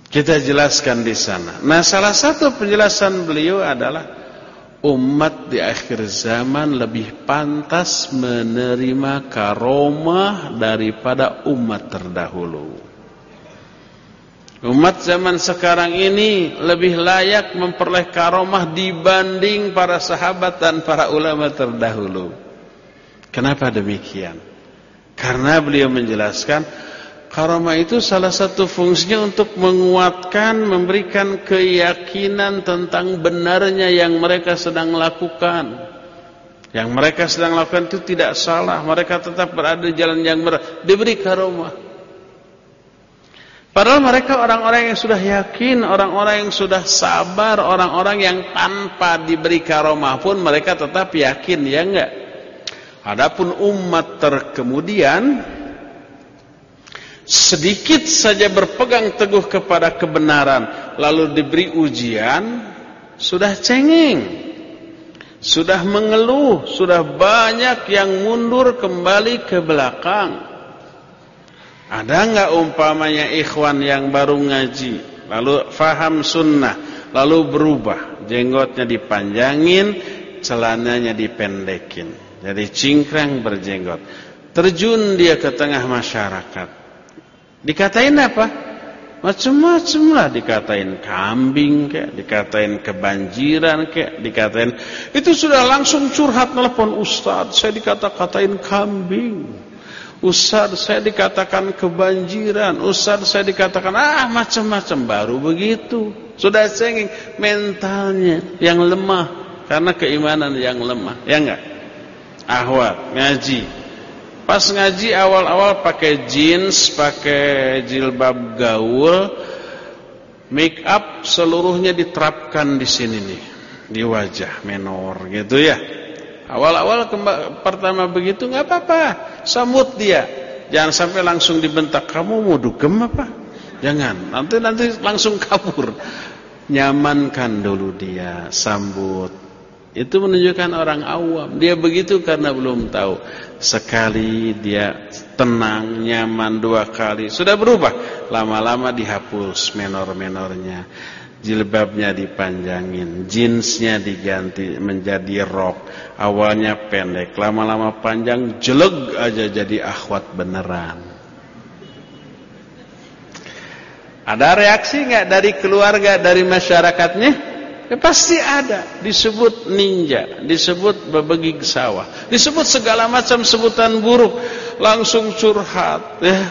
Kita jelaskan di sana. Nah, salah satu penjelasan beliau adalah umat di akhir zaman lebih pantas menerima karomah daripada umat terdahulu. Umat zaman sekarang ini lebih layak memperoleh karomah dibanding para sahabat dan para ulama terdahulu. Kenapa demikian? Karena beliau menjelaskan Karomah itu salah satu fungsinya untuk menguatkan, memberikan keyakinan tentang benarnya yang mereka sedang lakukan. Yang mereka sedang lakukan itu tidak salah, mereka tetap berada di jalan yang benar, diberi karomah. Padahal mereka orang-orang yang sudah yakin, orang-orang yang sudah sabar, orang-orang yang tanpa diberi karomah pun mereka tetap yakin, ya enggak? Adapun umat terkemudian sedikit saja berpegang teguh kepada kebenaran lalu diberi ujian sudah cengeng sudah mengeluh sudah banyak yang mundur kembali ke belakang ada enggak umpamanya ikhwan yang baru ngaji lalu faham sunnah lalu berubah jenggotnya dipanjangin celananya dipendekin. Jadi cingkrang berjenggot. Terjun dia ke tengah masyarakat. Dikatain apa? Macam-macam lah. Dikatain kambing kayak, dikatain kebanjiran kayak, dikatain. Itu sudah langsung curhat telepon Ustaz, saya dikata-katain kambing. Ustaz saya dikatakan kebanjiran, Ustaz saya dikatakan ah macam-macam. Baru begitu. Sudah cengeng mentalnya yang lemah. Karena keimanan yang lemah, ya enggak? Ahwat, ngaji, Pas ngaji awal-awal pakai jeans, pakai jilbab gaul, make up seluruhnya diterapkan di sini nih, di wajah menor gitu ya. Awal-awal pertama begitu nggak apa-apa, sambut dia. Jangan sampai langsung dibentak kamu mau dugem apa? Jangan, nanti nanti langsung kabur. Nyamankan dulu dia, sambut. Itu menunjukkan orang awam. Dia begitu karena belum tahu. Sekali dia tenang, nyaman dua kali. Sudah berubah. Lama-lama dihapus menor-menornya. Jilbabnya dipanjangin. Jeansnya diganti menjadi rok. Awalnya pendek. Lama-lama panjang. Jeleg aja jadi akhwat beneran. Ada reaksi nggak dari keluarga, dari masyarakatnya? Ya, pasti ada. Disebut ninja, disebut bebegik sawah, disebut segala macam sebutan buruk. Langsung curhat, ya.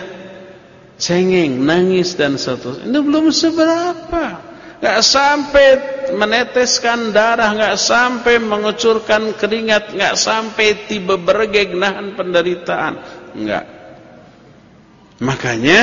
Cengeng, nangis dan seterusnya. Ini belum seberapa. Gak sampai meneteskan darah, gak sampai mengucurkan keringat, gak sampai tiba bergeg nahan penderitaan. Enggak. Makanya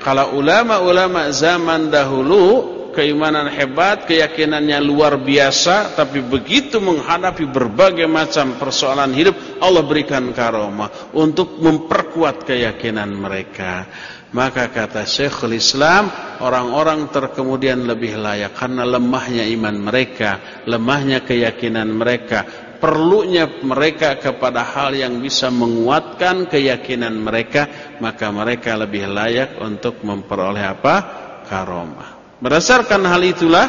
kalau ulama-ulama zaman dahulu keimanan hebat, keyakinannya luar biasa, tapi begitu menghadapi berbagai macam persoalan hidup, Allah berikan karomah untuk memperkuat keyakinan mereka. Maka kata Syekhul Islam, orang-orang terkemudian lebih layak karena lemahnya iman mereka, lemahnya keyakinan mereka, perlunya mereka kepada hal yang bisa menguatkan keyakinan mereka, maka mereka lebih layak untuk memperoleh apa? Karomah. Berdasarkan hal itulah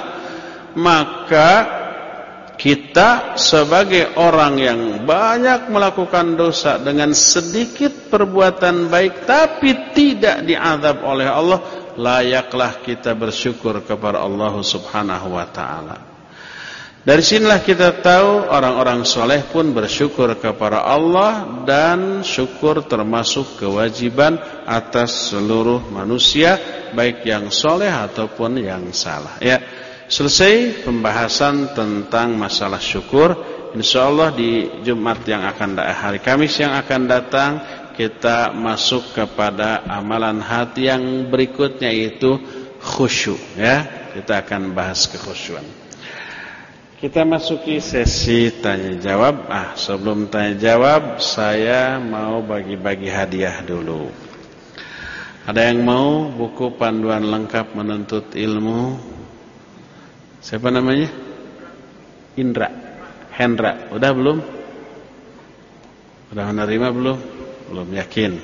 maka kita sebagai orang yang banyak melakukan dosa dengan sedikit perbuatan baik tapi tidak diazab oleh Allah layaklah kita bersyukur kepada Allah Subhanahu wa taala. Dari sinilah kita tahu orang-orang soleh pun bersyukur kepada Allah dan syukur termasuk kewajiban atas seluruh manusia baik yang soleh ataupun yang salah. Ya, selesai pembahasan tentang masalah syukur. Insya Allah di Jumat yang akan hari Kamis yang akan datang kita masuk kepada amalan hati yang berikutnya yaitu khusyuk. Ya, kita akan bahas kekhusyuan. Kita masuki sesi tanya jawab. Ah, sebelum tanya jawab, saya mau bagi-bagi hadiah dulu. Ada yang mau buku panduan lengkap menuntut ilmu? Siapa namanya? Indra. Hendra. Udah belum? Udah menerima belum? Belum yakin.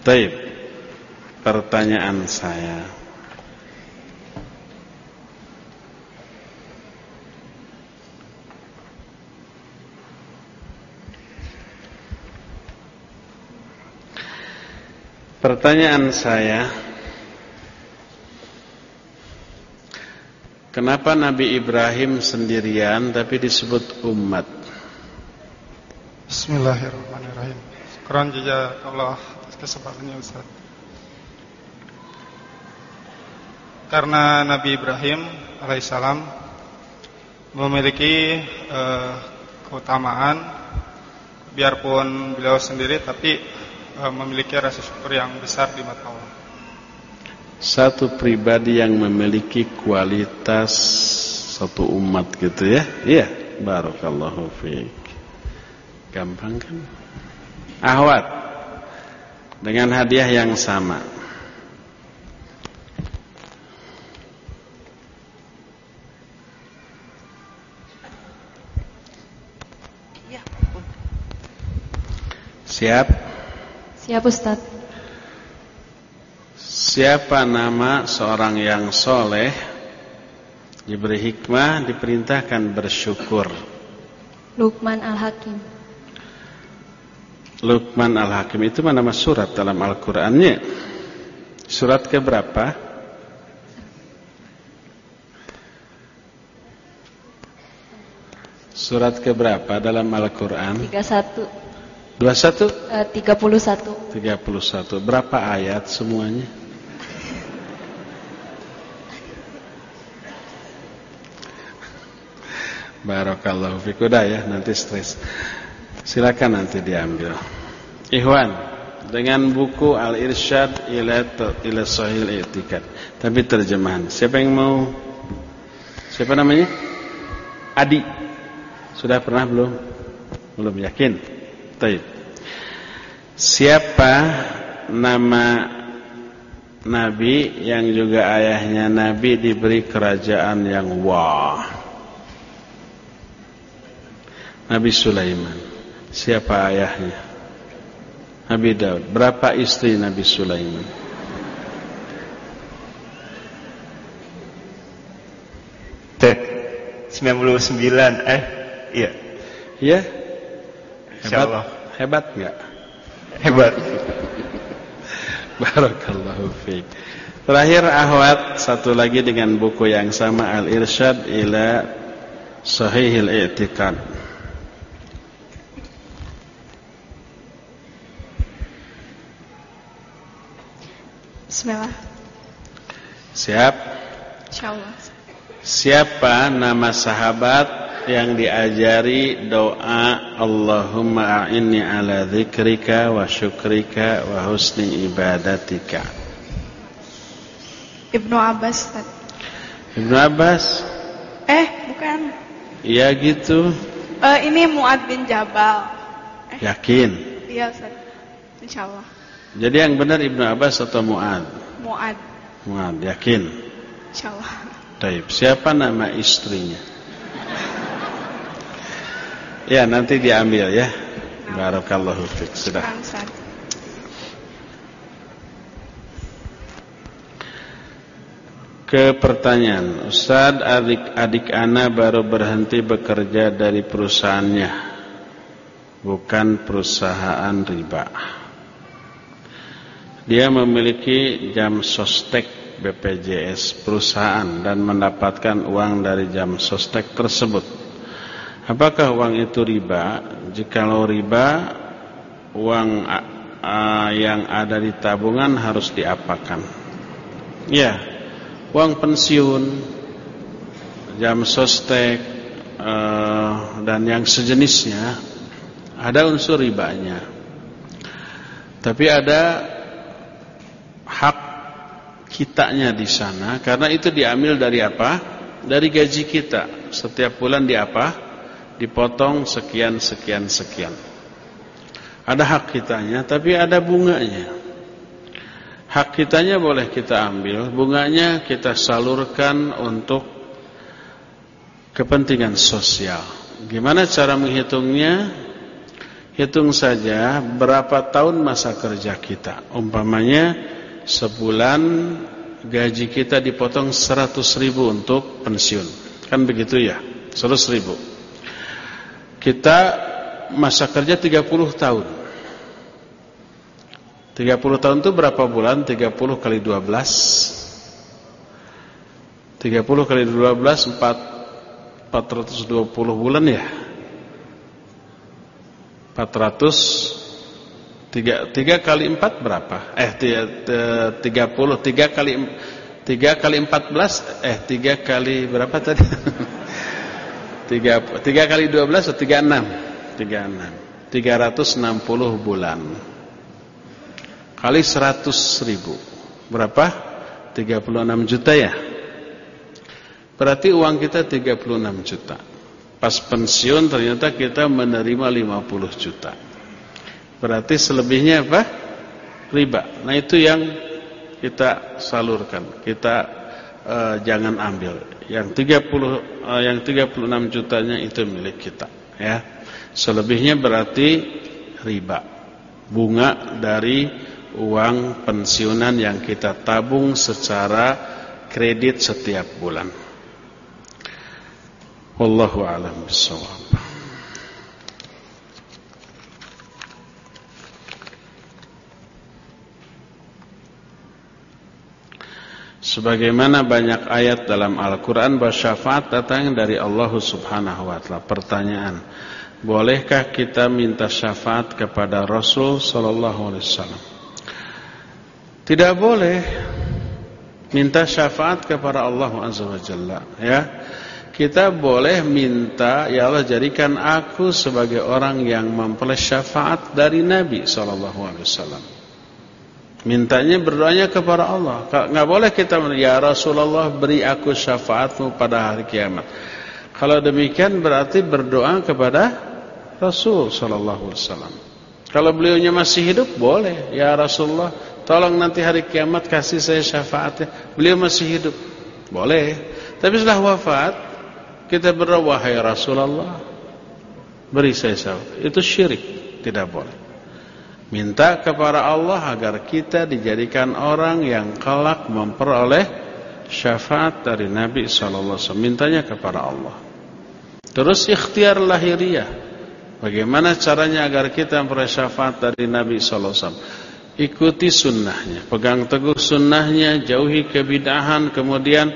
Taib. Pertanyaan saya. Pertanyaan saya Kenapa Nabi Ibrahim sendirian tapi disebut umat? Bismillahirrahmanirrahim. Syukran Allah atas kesempatannya Ustaz. Karena Nabi Ibrahim alaihissalam memiliki uh, keutamaan biarpun beliau sendiri tapi Eh, memiliki rasa syukur yang besar di mata Allah. Satu pribadi yang memiliki kualitas satu umat gitu ya. Iya, barakallahu fiik. Gampang kan? Ahwat dengan hadiah yang sama. Iya, Siap? Siap Ustaz. Siapa nama seorang yang soleh diberi hikmah diperintahkan bersyukur? Luqman Al-Hakim. Luqman Al-Hakim itu mana nama surat dalam Al-Qur'annya? Surat ke berapa? Surat ke berapa dalam Al-Qur'an? 31. 21? Uh, 31. 31. Berapa ayat semuanya? Barakallahu fikudah ya, nanti stres. Silakan nanti diambil. Ikhwan, dengan buku Al-Irsyad ila ila Sahih I'tikad. Tapi terjemahan. Siapa yang mau? Siapa namanya? Adi. Sudah pernah belum? Belum yakin? Taib. Siapa nama Nabi yang juga ayahnya Nabi diberi kerajaan yang wah? Nabi Sulaiman. Siapa ayahnya? Nabi Daud. Berapa istri Nabi Sulaiman? Teh 99 eh iya. Iya? Hebat, hebat enggak? Hebat. [laughs] Barakallahu fiik. Terakhir ahwat satu lagi dengan buku yang sama Al-Irsyad ila Sahihil I'tiqad. Bismillah. Siap? Insyaallah. Siapa nama sahabat yang diajari doa Allahumma a'inni ala dzikrika wa syukrika wa husni ibadatika. Ibnu Abbas. Ibnu Abbas? Eh, bukan. Iya gitu. Uh, ini Muad bin Jabal. Eh. Yakin? Iya, Ustaz. Insyaallah. Jadi yang benar Ibnu Abbas atau Muad? Muad. Muad, yakin? Insyaallah. Taib. Siapa nama istrinya? Ya nanti diambil ya. Barakallahu fiik. Sudah. Ke pertanyaan, Ustaz adik-adik ana baru berhenti bekerja dari perusahaannya Bukan perusahaan riba Dia memiliki jam sostek BPJS perusahaan Dan mendapatkan uang dari jam sostek tersebut Apakah uang itu riba? Jikalau riba, uang uh, yang ada di tabungan harus diapakan? Ya, uang pensiun, jam sostek, uh, dan yang sejenisnya ada unsur ribanya. Tapi ada kitanya di sana karena itu diambil dari apa? dari gaji kita setiap bulan di apa? Dipotong sekian sekian sekian. Ada hak kitanya, tapi ada bunganya. Hak kitanya boleh kita ambil, bunganya kita salurkan untuk kepentingan sosial. Gimana cara menghitungnya? Hitung saja berapa tahun masa kerja kita. Umpamanya sebulan gaji kita dipotong 100 ribu untuk pensiun. Kan begitu ya? 100 ribu. Kita masa kerja 30 tahun. 30 tahun itu berapa bulan? 30 kali 12 30 kali 12 4, 420 bulan ya 400 3, 3 kali 4 berapa? Eh 30 3 kali 3 kali 14 Eh 3 kali berapa tadi? [laughs] 3, 3 kali 12 atau 36 36 360 bulan. Kali 100 ribu. Berapa? 36 juta ya? Berarti uang kita 36 juta. Pas pensiun ternyata kita menerima 50 juta berarti selebihnya apa? Riba. Nah itu yang kita salurkan. Kita uh, jangan ambil. Yang 30 uh, eh, yang 36 jutanya itu milik kita ya. Selebihnya berarti riba. Bunga dari uang pensiunan yang kita tabung secara kredit setiap bulan. Wallahu a'lam bishawab. Sebagaimana banyak ayat dalam Al-Quran bahwa syafaat datang dari Allah subhanahu wa ta'ala Pertanyaan Bolehkah kita minta syafaat kepada Rasul sallallahu alaihi wasallam tidak boleh minta syafaat kepada Allah Azza wa Jalla, ya. Kita boleh minta, ya Allah jadikan aku sebagai orang yang memperoleh syafaat dari Nabi sallallahu alaihi wasallam. Mintanya berdoanya kepada Allah. Enggak boleh kita ya Rasulullah beri aku syafaatmu pada hari kiamat. Kalau demikian berarti berdoa kepada Rasul sallallahu alaihi wasallam. Kalau beliaunya masih hidup boleh ya Rasulullah Tolong nanti hari kiamat kasih saya syafaatnya. Beliau masih hidup. Boleh. Tapi setelah wafat, kita berdoa, wahai Rasulullah, beri saya syafaat. Itu syirik. Tidak boleh. Minta kepada Allah agar kita dijadikan orang yang kelak memperoleh syafaat dari Nabi SAW. Mintanya kepada Allah. Terus ikhtiar lahiriah. Bagaimana caranya agar kita memperoleh syafaat dari Nabi SAW? ikuti sunnahnya, pegang teguh sunnahnya, jauhi kebidahan, kemudian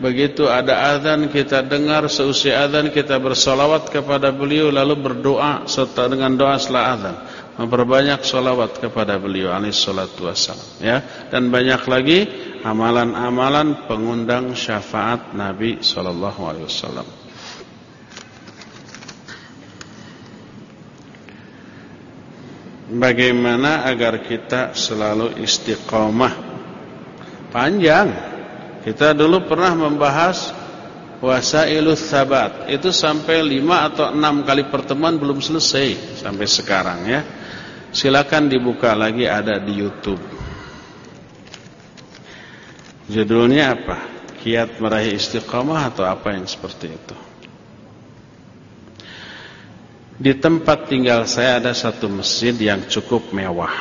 begitu ada azan kita dengar, seusai azan kita bersolawat kepada beliau, lalu berdoa serta dengan doa setelah azan, memperbanyak solawat kepada beliau, alaihi salatu wassalam, ya, dan banyak lagi amalan-amalan pengundang syafaat Nabi sallallahu alaihi wasallam. Bagaimana agar kita selalu istiqomah? Panjang. Kita dulu pernah membahas Wasailus sabat. Itu sampai 5 atau 6 kali pertemuan belum selesai Sampai sekarang ya Silakan dibuka lagi ada di Youtube Judulnya apa? Kiat meraih istiqomah atau apa yang seperti itu di tempat tinggal saya ada satu masjid yang cukup mewah.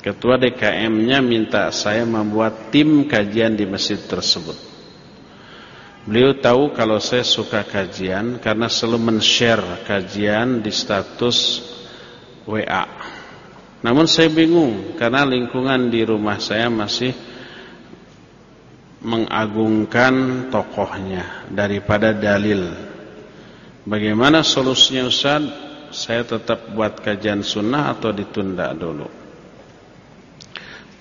Ketua DKM-nya minta saya membuat tim kajian di masjid tersebut. Beliau tahu kalau saya suka kajian karena selalu men-share kajian di status WA. Namun saya bingung karena lingkungan di rumah saya masih mengagungkan tokohnya daripada dalil Bagaimana solusinya Ustaz? Saya tetap buat kajian sunnah atau ditunda dulu?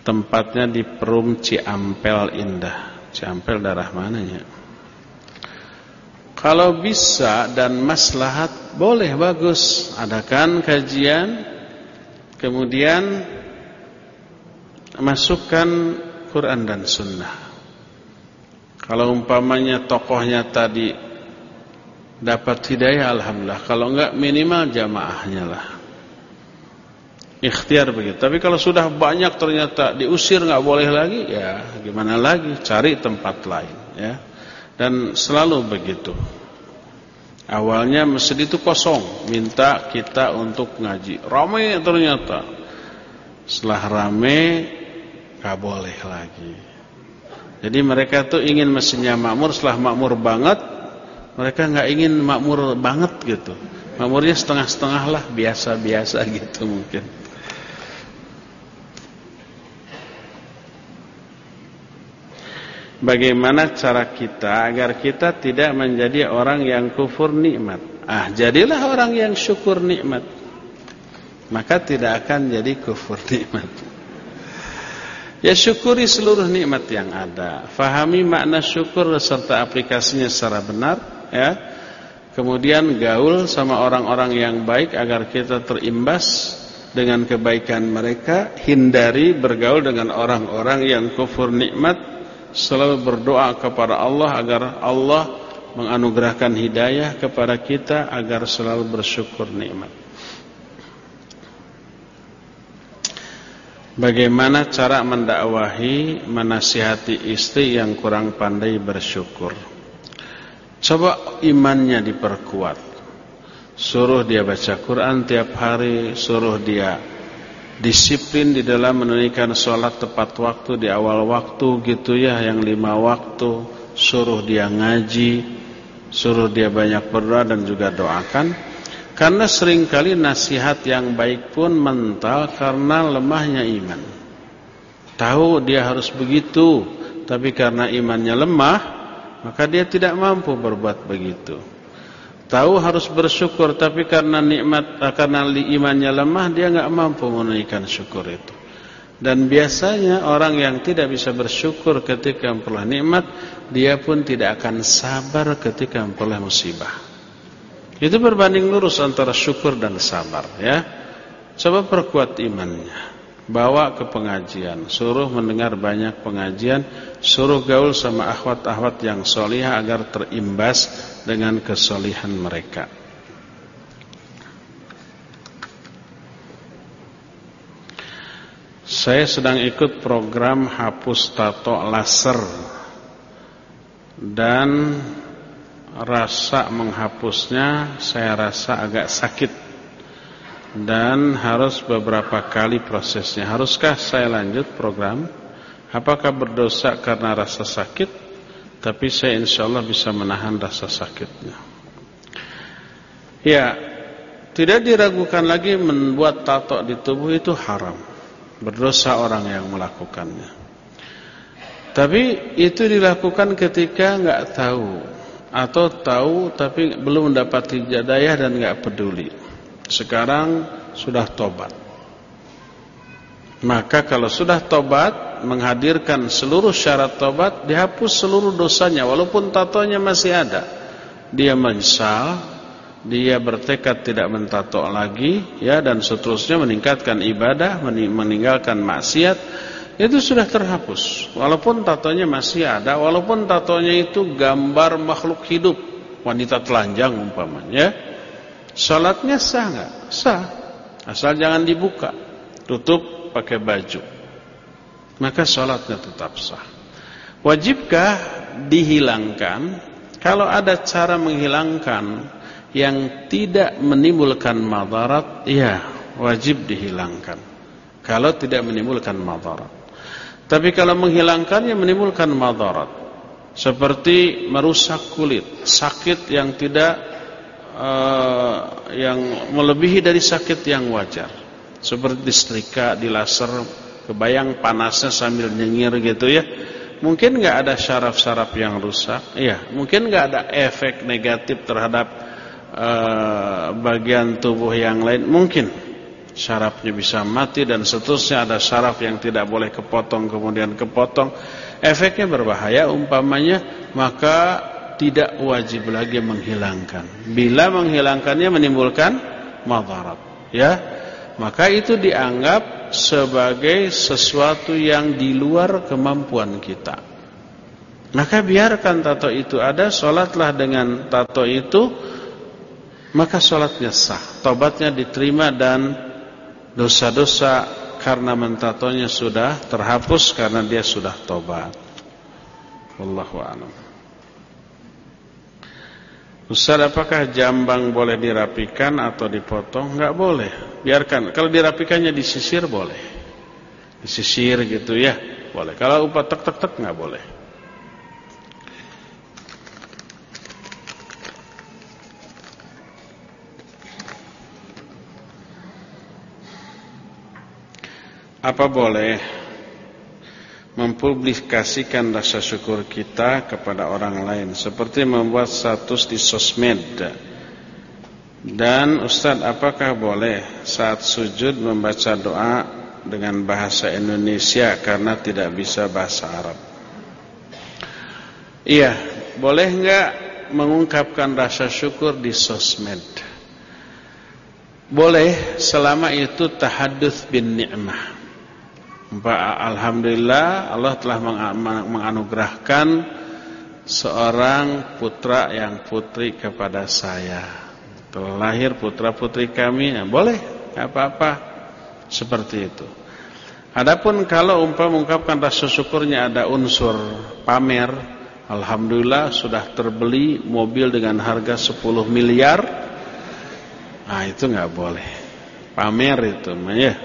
Tempatnya di Perum Ciampel Indah. Ciampel darah mananya? Kalau bisa dan maslahat boleh bagus. Adakan kajian kemudian masukkan Quran dan sunnah. Kalau umpamanya tokohnya tadi dapat hidayah alhamdulillah, kalau enggak minimal jamaahnya lah. Ikhtiar begitu. Tapi kalau sudah banyak ternyata diusir nggak boleh lagi, ya gimana lagi? Cari tempat lain, ya. Dan selalu begitu. Awalnya masjid itu kosong, minta kita untuk ngaji. Ramai ternyata. Setelah ramai, nggak boleh lagi. Jadi mereka tuh ingin mesinnya makmur, setelah makmur banget, mereka nggak ingin makmur banget gitu. Makmurnya setengah-setengah lah, biasa-biasa gitu mungkin. Bagaimana cara kita agar kita tidak menjadi orang yang kufur nikmat? Ah, jadilah orang yang syukur nikmat. Maka tidak akan jadi kufur [laughs] nikmat. Ya syukuri seluruh nikmat yang ada. Fahami makna syukur serta aplikasinya secara benar, ya. Kemudian gaul sama orang-orang yang baik agar kita terimbas dengan kebaikan mereka, hindari bergaul dengan orang-orang yang kufur nikmat selalu berdoa kepada Allah agar Allah menganugerahkan hidayah kepada kita agar selalu bersyukur nikmat. Bagaimana cara mendakwahi, menasihati istri yang kurang pandai bersyukur? Coba imannya diperkuat. Suruh dia baca Quran tiap hari, suruh dia disiplin di dalam menunaikan sholat tepat waktu di awal waktu gitu ya yang lima waktu. Suruh dia ngaji suruh dia banyak berdoa dan juga doakan. Karena sering kali nasihat yang baik pun mental karena lemahnya iman. Tahu dia harus begitu tapi karena imannya lemah maka dia tidak mampu berbuat begitu Tahu harus bersyukur tapi karena nikmat karena imannya lemah dia nggak mampu menunaikan syukur itu. Dan biasanya orang yang tidak bisa bersyukur ketika memperoleh nikmat, dia pun tidak akan sabar ketika memperoleh musibah. Itu berbanding lurus antara syukur dan sabar ya. Coba perkuat imannya bawa ke pengajian, suruh mendengar banyak pengajian, suruh gaul sama akhwat-akhwat yang solihah agar terimbas dengan kesolihan mereka. Saya sedang ikut program hapus tato laser dan rasa menghapusnya saya rasa agak sakit dan harus beberapa kali prosesnya. Haruskah saya lanjut program? Apakah berdosa karena rasa sakit? Tapi saya insya Allah bisa menahan rasa sakitnya. Ya, tidak diragukan lagi membuat tato di tubuh itu haram. Berdosa orang yang melakukannya. Tapi itu dilakukan ketika nggak tahu atau tahu tapi belum mendapat hidayah dan nggak peduli. Sekarang sudah tobat. Maka kalau sudah tobat, menghadirkan seluruh syarat tobat, dihapus seluruh dosanya walaupun tatonya masih ada. Dia menyesal, dia bertekad tidak mentato lagi, ya dan seterusnya meningkatkan ibadah, meninggalkan maksiat, itu sudah terhapus. Walaupun tatonya masih ada, walaupun tatonya itu gambar makhluk hidup, wanita telanjang umpamanya, Salatnya sah nggak? Sah. Asal jangan dibuka. Tutup pakai baju. Maka salatnya tetap sah. Wajibkah dihilangkan? Kalau ada cara menghilangkan yang tidak menimbulkan madarat, ya wajib dihilangkan. Kalau tidak menimbulkan madarat. Tapi kalau menghilangkannya menimbulkan madarat. Seperti merusak kulit, sakit yang tidak uh, yang melebihi dari sakit yang wajar. Seperti disetrika, dilaser, kebayang panasnya sambil nyengir gitu ya. Mungkin nggak ada syaraf-syaraf yang rusak, iya. Mungkin nggak ada efek negatif terhadap uh, bagian tubuh yang lain, mungkin syarafnya bisa mati dan seterusnya ada syaraf yang tidak boleh kepotong kemudian kepotong efeknya berbahaya umpamanya maka tidak wajib lagi menghilangkan. Bila menghilangkannya menimbulkan madarat, ya. Maka itu dianggap sebagai sesuatu yang di luar kemampuan kita. Maka biarkan tato itu ada, sholatlah dengan tato itu, maka sholatnya sah. Tobatnya diterima dan dosa-dosa karena mentatonya sudah terhapus karena dia sudah tobat. Wallahu a'lam. Ustaz, apakah jambang boleh dirapikan atau dipotong? Enggak boleh. Biarkan. Kalau dirapikannya disisir boleh. Disisir gitu ya, boleh. Kalau upah tek tek tek enggak boleh. Apa boleh mempublikasikan rasa syukur kita kepada orang lain seperti membuat status di sosmed. Dan Ustadz apakah boleh saat sujud membaca doa dengan bahasa Indonesia karena tidak bisa bahasa Arab? Iya boleh enggak mengungkapkan rasa syukur di sosmed? Boleh selama itu tahadduts bin ni'mah Alhamdulillah Allah telah menganugerahkan seorang putra yang putri kepada saya. Telah lahir putra-putri kami, ya boleh apa-apa seperti itu. Adapun kalau umpam mengungkapkan rasa syukurnya ada unsur pamer, alhamdulillah sudah terbeli mobil dengan harga 10 miliar. Nah, itu nggak boleh. Pamer itu, ya.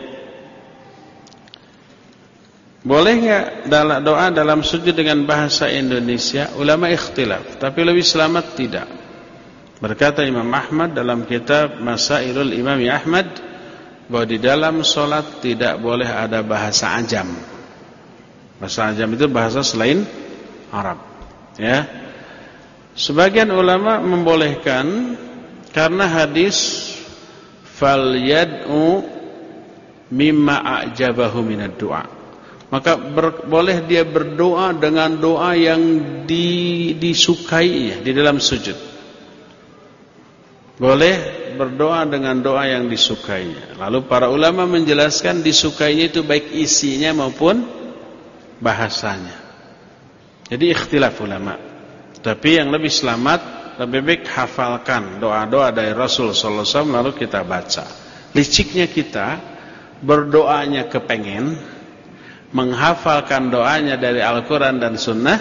Boleh nggak doa dalam sujud dengan bahasa Indonesia? Ulama ikhtilaf, tapi lebih selamat tidak. Berkata Imam Ahmad dalam kitab Masailul Imam Ahmad bahwa di dalam solat tidak boleh ada bahasa ajam. Bahasa ajam itu bahasa selain Arab. Ya. Sebagian ulama membolehkan karena hadis fal yad'u mimma a'jabahu minad du'a maka ber, boleh dia berdoa dengan doa yang di, disukainya di dalam sujud. Boleh berdoa dengan doa yang disukainya. Lalu para ulama menjelaskan disukainya itu baik isinya maupun bahasanya. Jadi ikhtilaf ulama. Tapi yang lebih selamat lebih baik hafalkan doa-doa dari Rasul sallallahu alaihi wasallam lalu kita baca. Liciknya kita berdoanya kepengen menghafalkan doanya dari Al-Quran dan Sunnah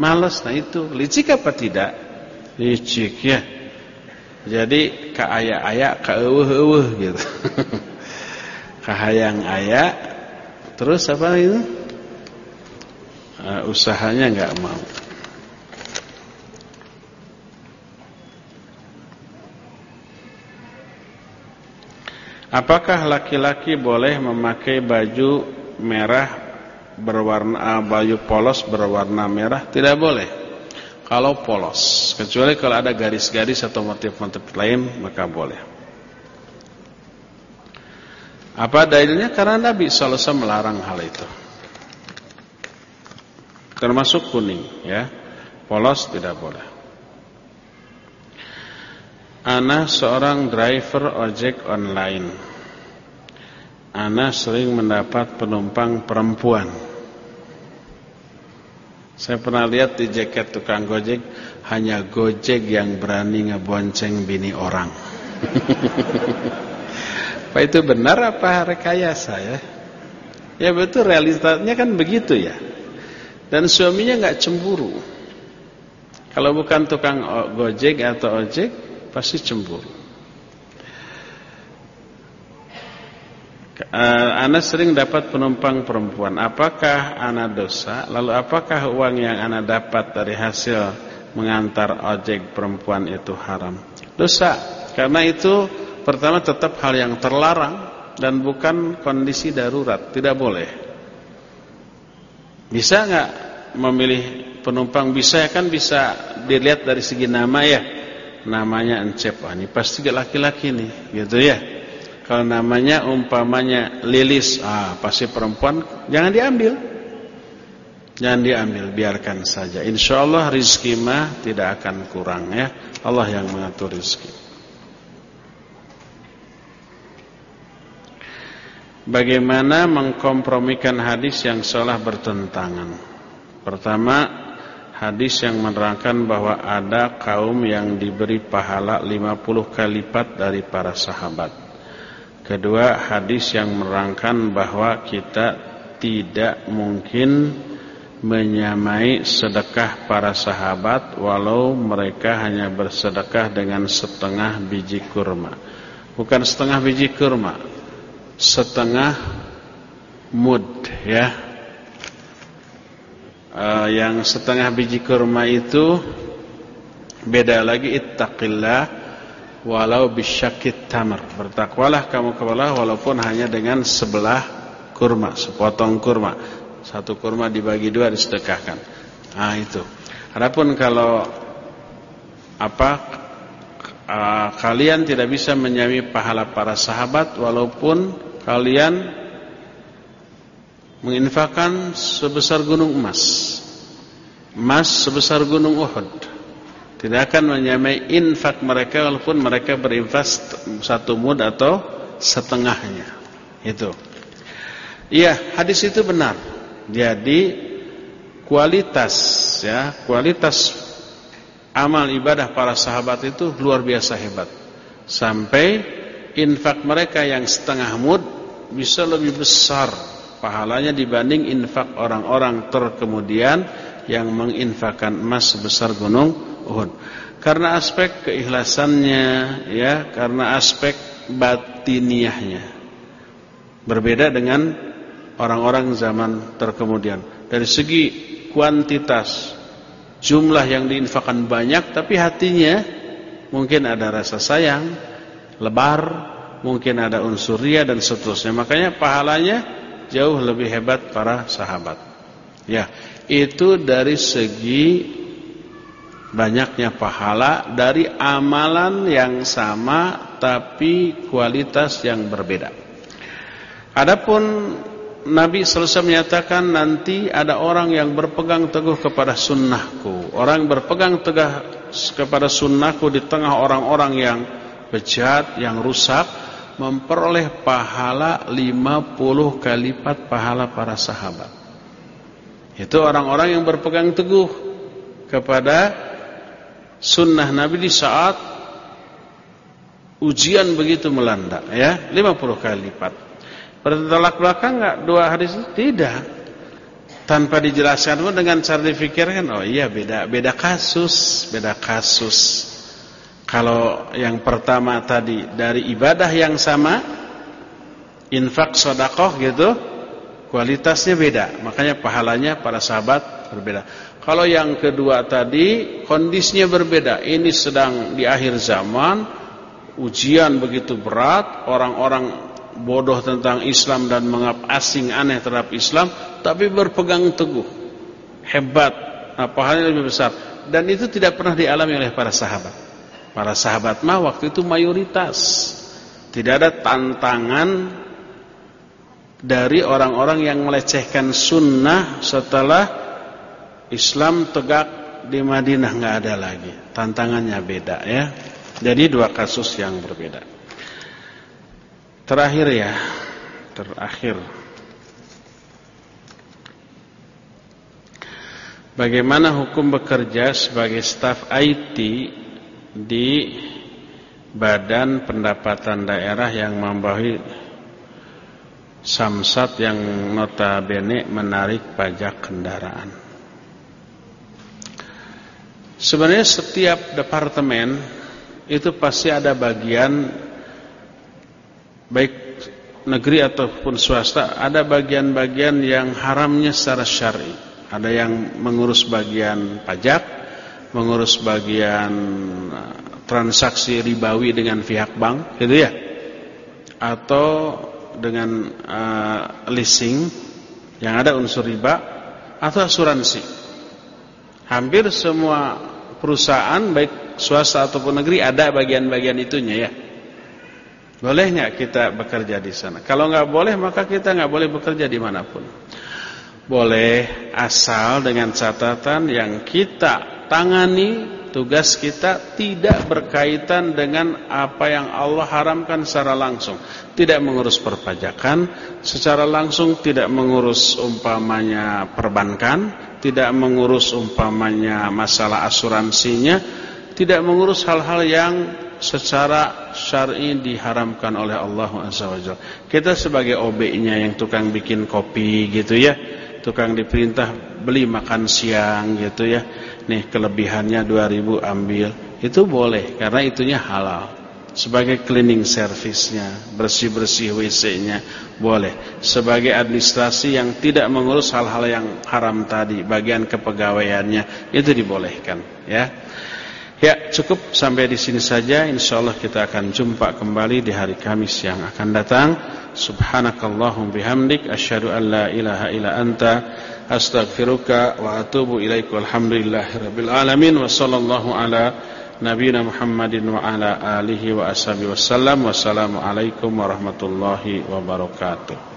Males, nah itu. Licik apa tidak? Licik ya. Jadi keayak-ayak keuweh-uweh gitu. [laughs] Kahayang-ayak Terus apa itu? Uh, usahanya nggak mau. Apakah laki-laki boleh memakai baju merah berwarna baju polos berwarna merah tidak boleh. Kalau polos, kecuali kalau ada garis-garis atau motif-motif lain maka boleh. Apa dalilnya? Karena Nabi SAW melarang hal itu. Termasuk kuning, ya. Polos tidak boleh. Ana seorang driver ojek online. Ana sering mendapat penumpang perempuan. Saya pernah lihat di jaket tukang gojek hanya gojek yang berani ngebonceng bini orang. [laughs] apa itu benar apa rekayasa ya? Ya betul realitasnya kan begitu ya. Dan suaminya nggak cemburu. Kalau bukan tukang gojek atau ojek pasti cemburu. Ana sering dapat penumpang perempuan. Apakah Ana dosa? Lalu apakah uang yang Ana dapat dari hasil mengantar ojek perempuan itu haram? Dosa. Karena itu pertama tetap hal yang terlarang dan bukan kondisi darurat. Tidak boleh. Bisa nggak memilih penumpang? Bisa ya kan bisa dilihat dari segi nama ya. Namanya Encep. Wah, ini pasti laki-laki nih, gitu ya. Kalau namanya umpamanya Lilis, ah pasti perempuan, jangan diambil. Jangan diambil, biarkan saja. Insya Allah rizki mah tidak akan kurang ya. Allah yang mengatur rizki. Bagaimana mengkompromikan hadis yang salah bertentangan? Pertama, hadis yang menerangkan bahwa ada kaum yang diberi pahala 50 kali lipat dari para sahabat. Kedua, hadis yang menerangkan bahwa kita tidak mungkin menyamai sedekah para sahabat walau mereka hanya bersedekah dengan setengah biji kurma. Bukan setengah biji kurma, setengah mud ya. Uh, yang setengah biji kurma itu beda lagi ittaqillah walau bisyakit tamar. Bertakwalah kamu kepada walaupun hanya dengan sebelah kurma, sepotong kurma satu kurma dibagi dua disedekahkan. Nah itu. Adapun kalau apa uh, kalian tidak bisa menyami pahala para sahabat walaupun kalian menginfakkan sebesar gunung emas. Emas sebesar gunung Uhud. Tidak akan menyamai infak mereka walaupun mereka berinfak satu mud atau setengahnya. Itu. Iya, hadis itu benar. Jadi kualitas ya, kualitas amal ibadah para sahabat itu luar biasa hebat. Sampai infak mereka yang setengah mud bisa lebih besar pahalanya dibanding infak orang-orang terkemudian yang menginfakkan emas sebesar gunung Uhud. Karena aspek keikhlasannya ya, karena aspek batiniahnya. Berbeda dengan orang-orang zaman terkemudian. Dari segi kuantitas jumlah yang diinfakkan banyak tapi hatinya mungkin ada rasa sayang, lebar, mungkin ada unsur ria dan seterusnya. Makanya pahalanya jauh lebih hebat para sahabat. Ya, itu dari segi banyaknya pahala dari amalan yang sama tapi kualitas yang berbeda. Adapun Nabi selesai menyatakan nanti ada orang yang berpegang teguh kepada sunnahku. Orang berpegang teguh kepada sunnahku di tengah orang-orang yang bejat, yang rusak. Memperoleh pahala 50 kali lipat pahala para sahabat. Itu orang-orang yang berpegang teguh kepada sunnah Nabi di saat ujian begitu melanda. ya 50 kali lipat. Bertolak belakang enggak dua hadis itu? Tidak. Tanpa dijelaskan pun dengan cara dipikirkan, oh iya beda beda kasus, beda kasus. Kalau yang pertama tadi dari ibadah yang sama, infak sodakoh gitu, kualitasnya beda. Makanya pahalanya para sahabat berbeda. Kalau yang kedua tadi kondisinya berbeda. Ini sedang di akhir zaman, ujian begitu berat, orang-orang bodoh tentang Islam dan mengap asing aneh terhadap Islam tapi berpegang teguh hebat apa halnya lebih besar. Dan itu tidak pernah dialami oleh para sahabat. Para sahabat mah waktu itu mayoritas. Tidak ada tantangan dari orang-orang yang melecehkan sunnah setelah Islam tegak di Madinah nggak ada lagi tantangannya beda ya jadi dua kasus yang berbeda Terakhir ya, terakhir. Bagaimana hukum bekerja sebagai staf IT di Badan Pendapatan Daerah yang membawahi Samsat yang notabene menarik pajak kendaraan. Sebenarnya setiap departemen itu pasti ada bagian baik negeri ataupun swasta ada bagian-bagian yang haramnya secara syar'i. Ada yang mengurus bagian pajak, mengurus bagian uh, transaksi ribawi dengan pihak bank, gitu ya. Atau dengan uh, leasing yang ada unsur riba atau asuransi. Hampir semua perusahaan baik swasta ataupun negeri ada bagian-bagian itunya ya. Boleh nggak kita bekerja di sana? Kalau nggak boleh maka kita nggak boleh bekerja di mana pun. boleh asal dengan catatan yang kita tangani tugas kita tidak berkaitan dengan apa yang Allah haramkan secara langsung. Tidak mengurus perpajakan secara langsung, tidak mengurus umpamanya perbankan, tidak mengurus umpamanya masalah asuransinya, tidak mengurus hal-hal yang secara syar'i diharamkan oleh Allah Azza Kita sebagai OB-nya yang tukang bikin kopi gitu ya tukang diperintah beli makan siang gitu ya. Nih kelebihannya 2000 ambil. Itu boleh karena itunya halal. Sebagai cleaning service-nya, bersih-bersih WC-nya boleh. Sebagai administrasi yang tidak mengurus hal-hal yang haram tadi, bagian kepegawaiannya itu dibolehkan ya. Ya cukup sampai di sini saja Insya Allah kita akan jumpa kembali di hari Kamis yang akan datang Subhanakallahum bihamdik Asyadu an la ilaha illa anta أستغفرك وأتوب إليك والحمد لله رب العالمين وصلى الله على نبينا محمد وعلى آله وأصحابه وسلم والسلام عليكم ورحمة الله وبركاته.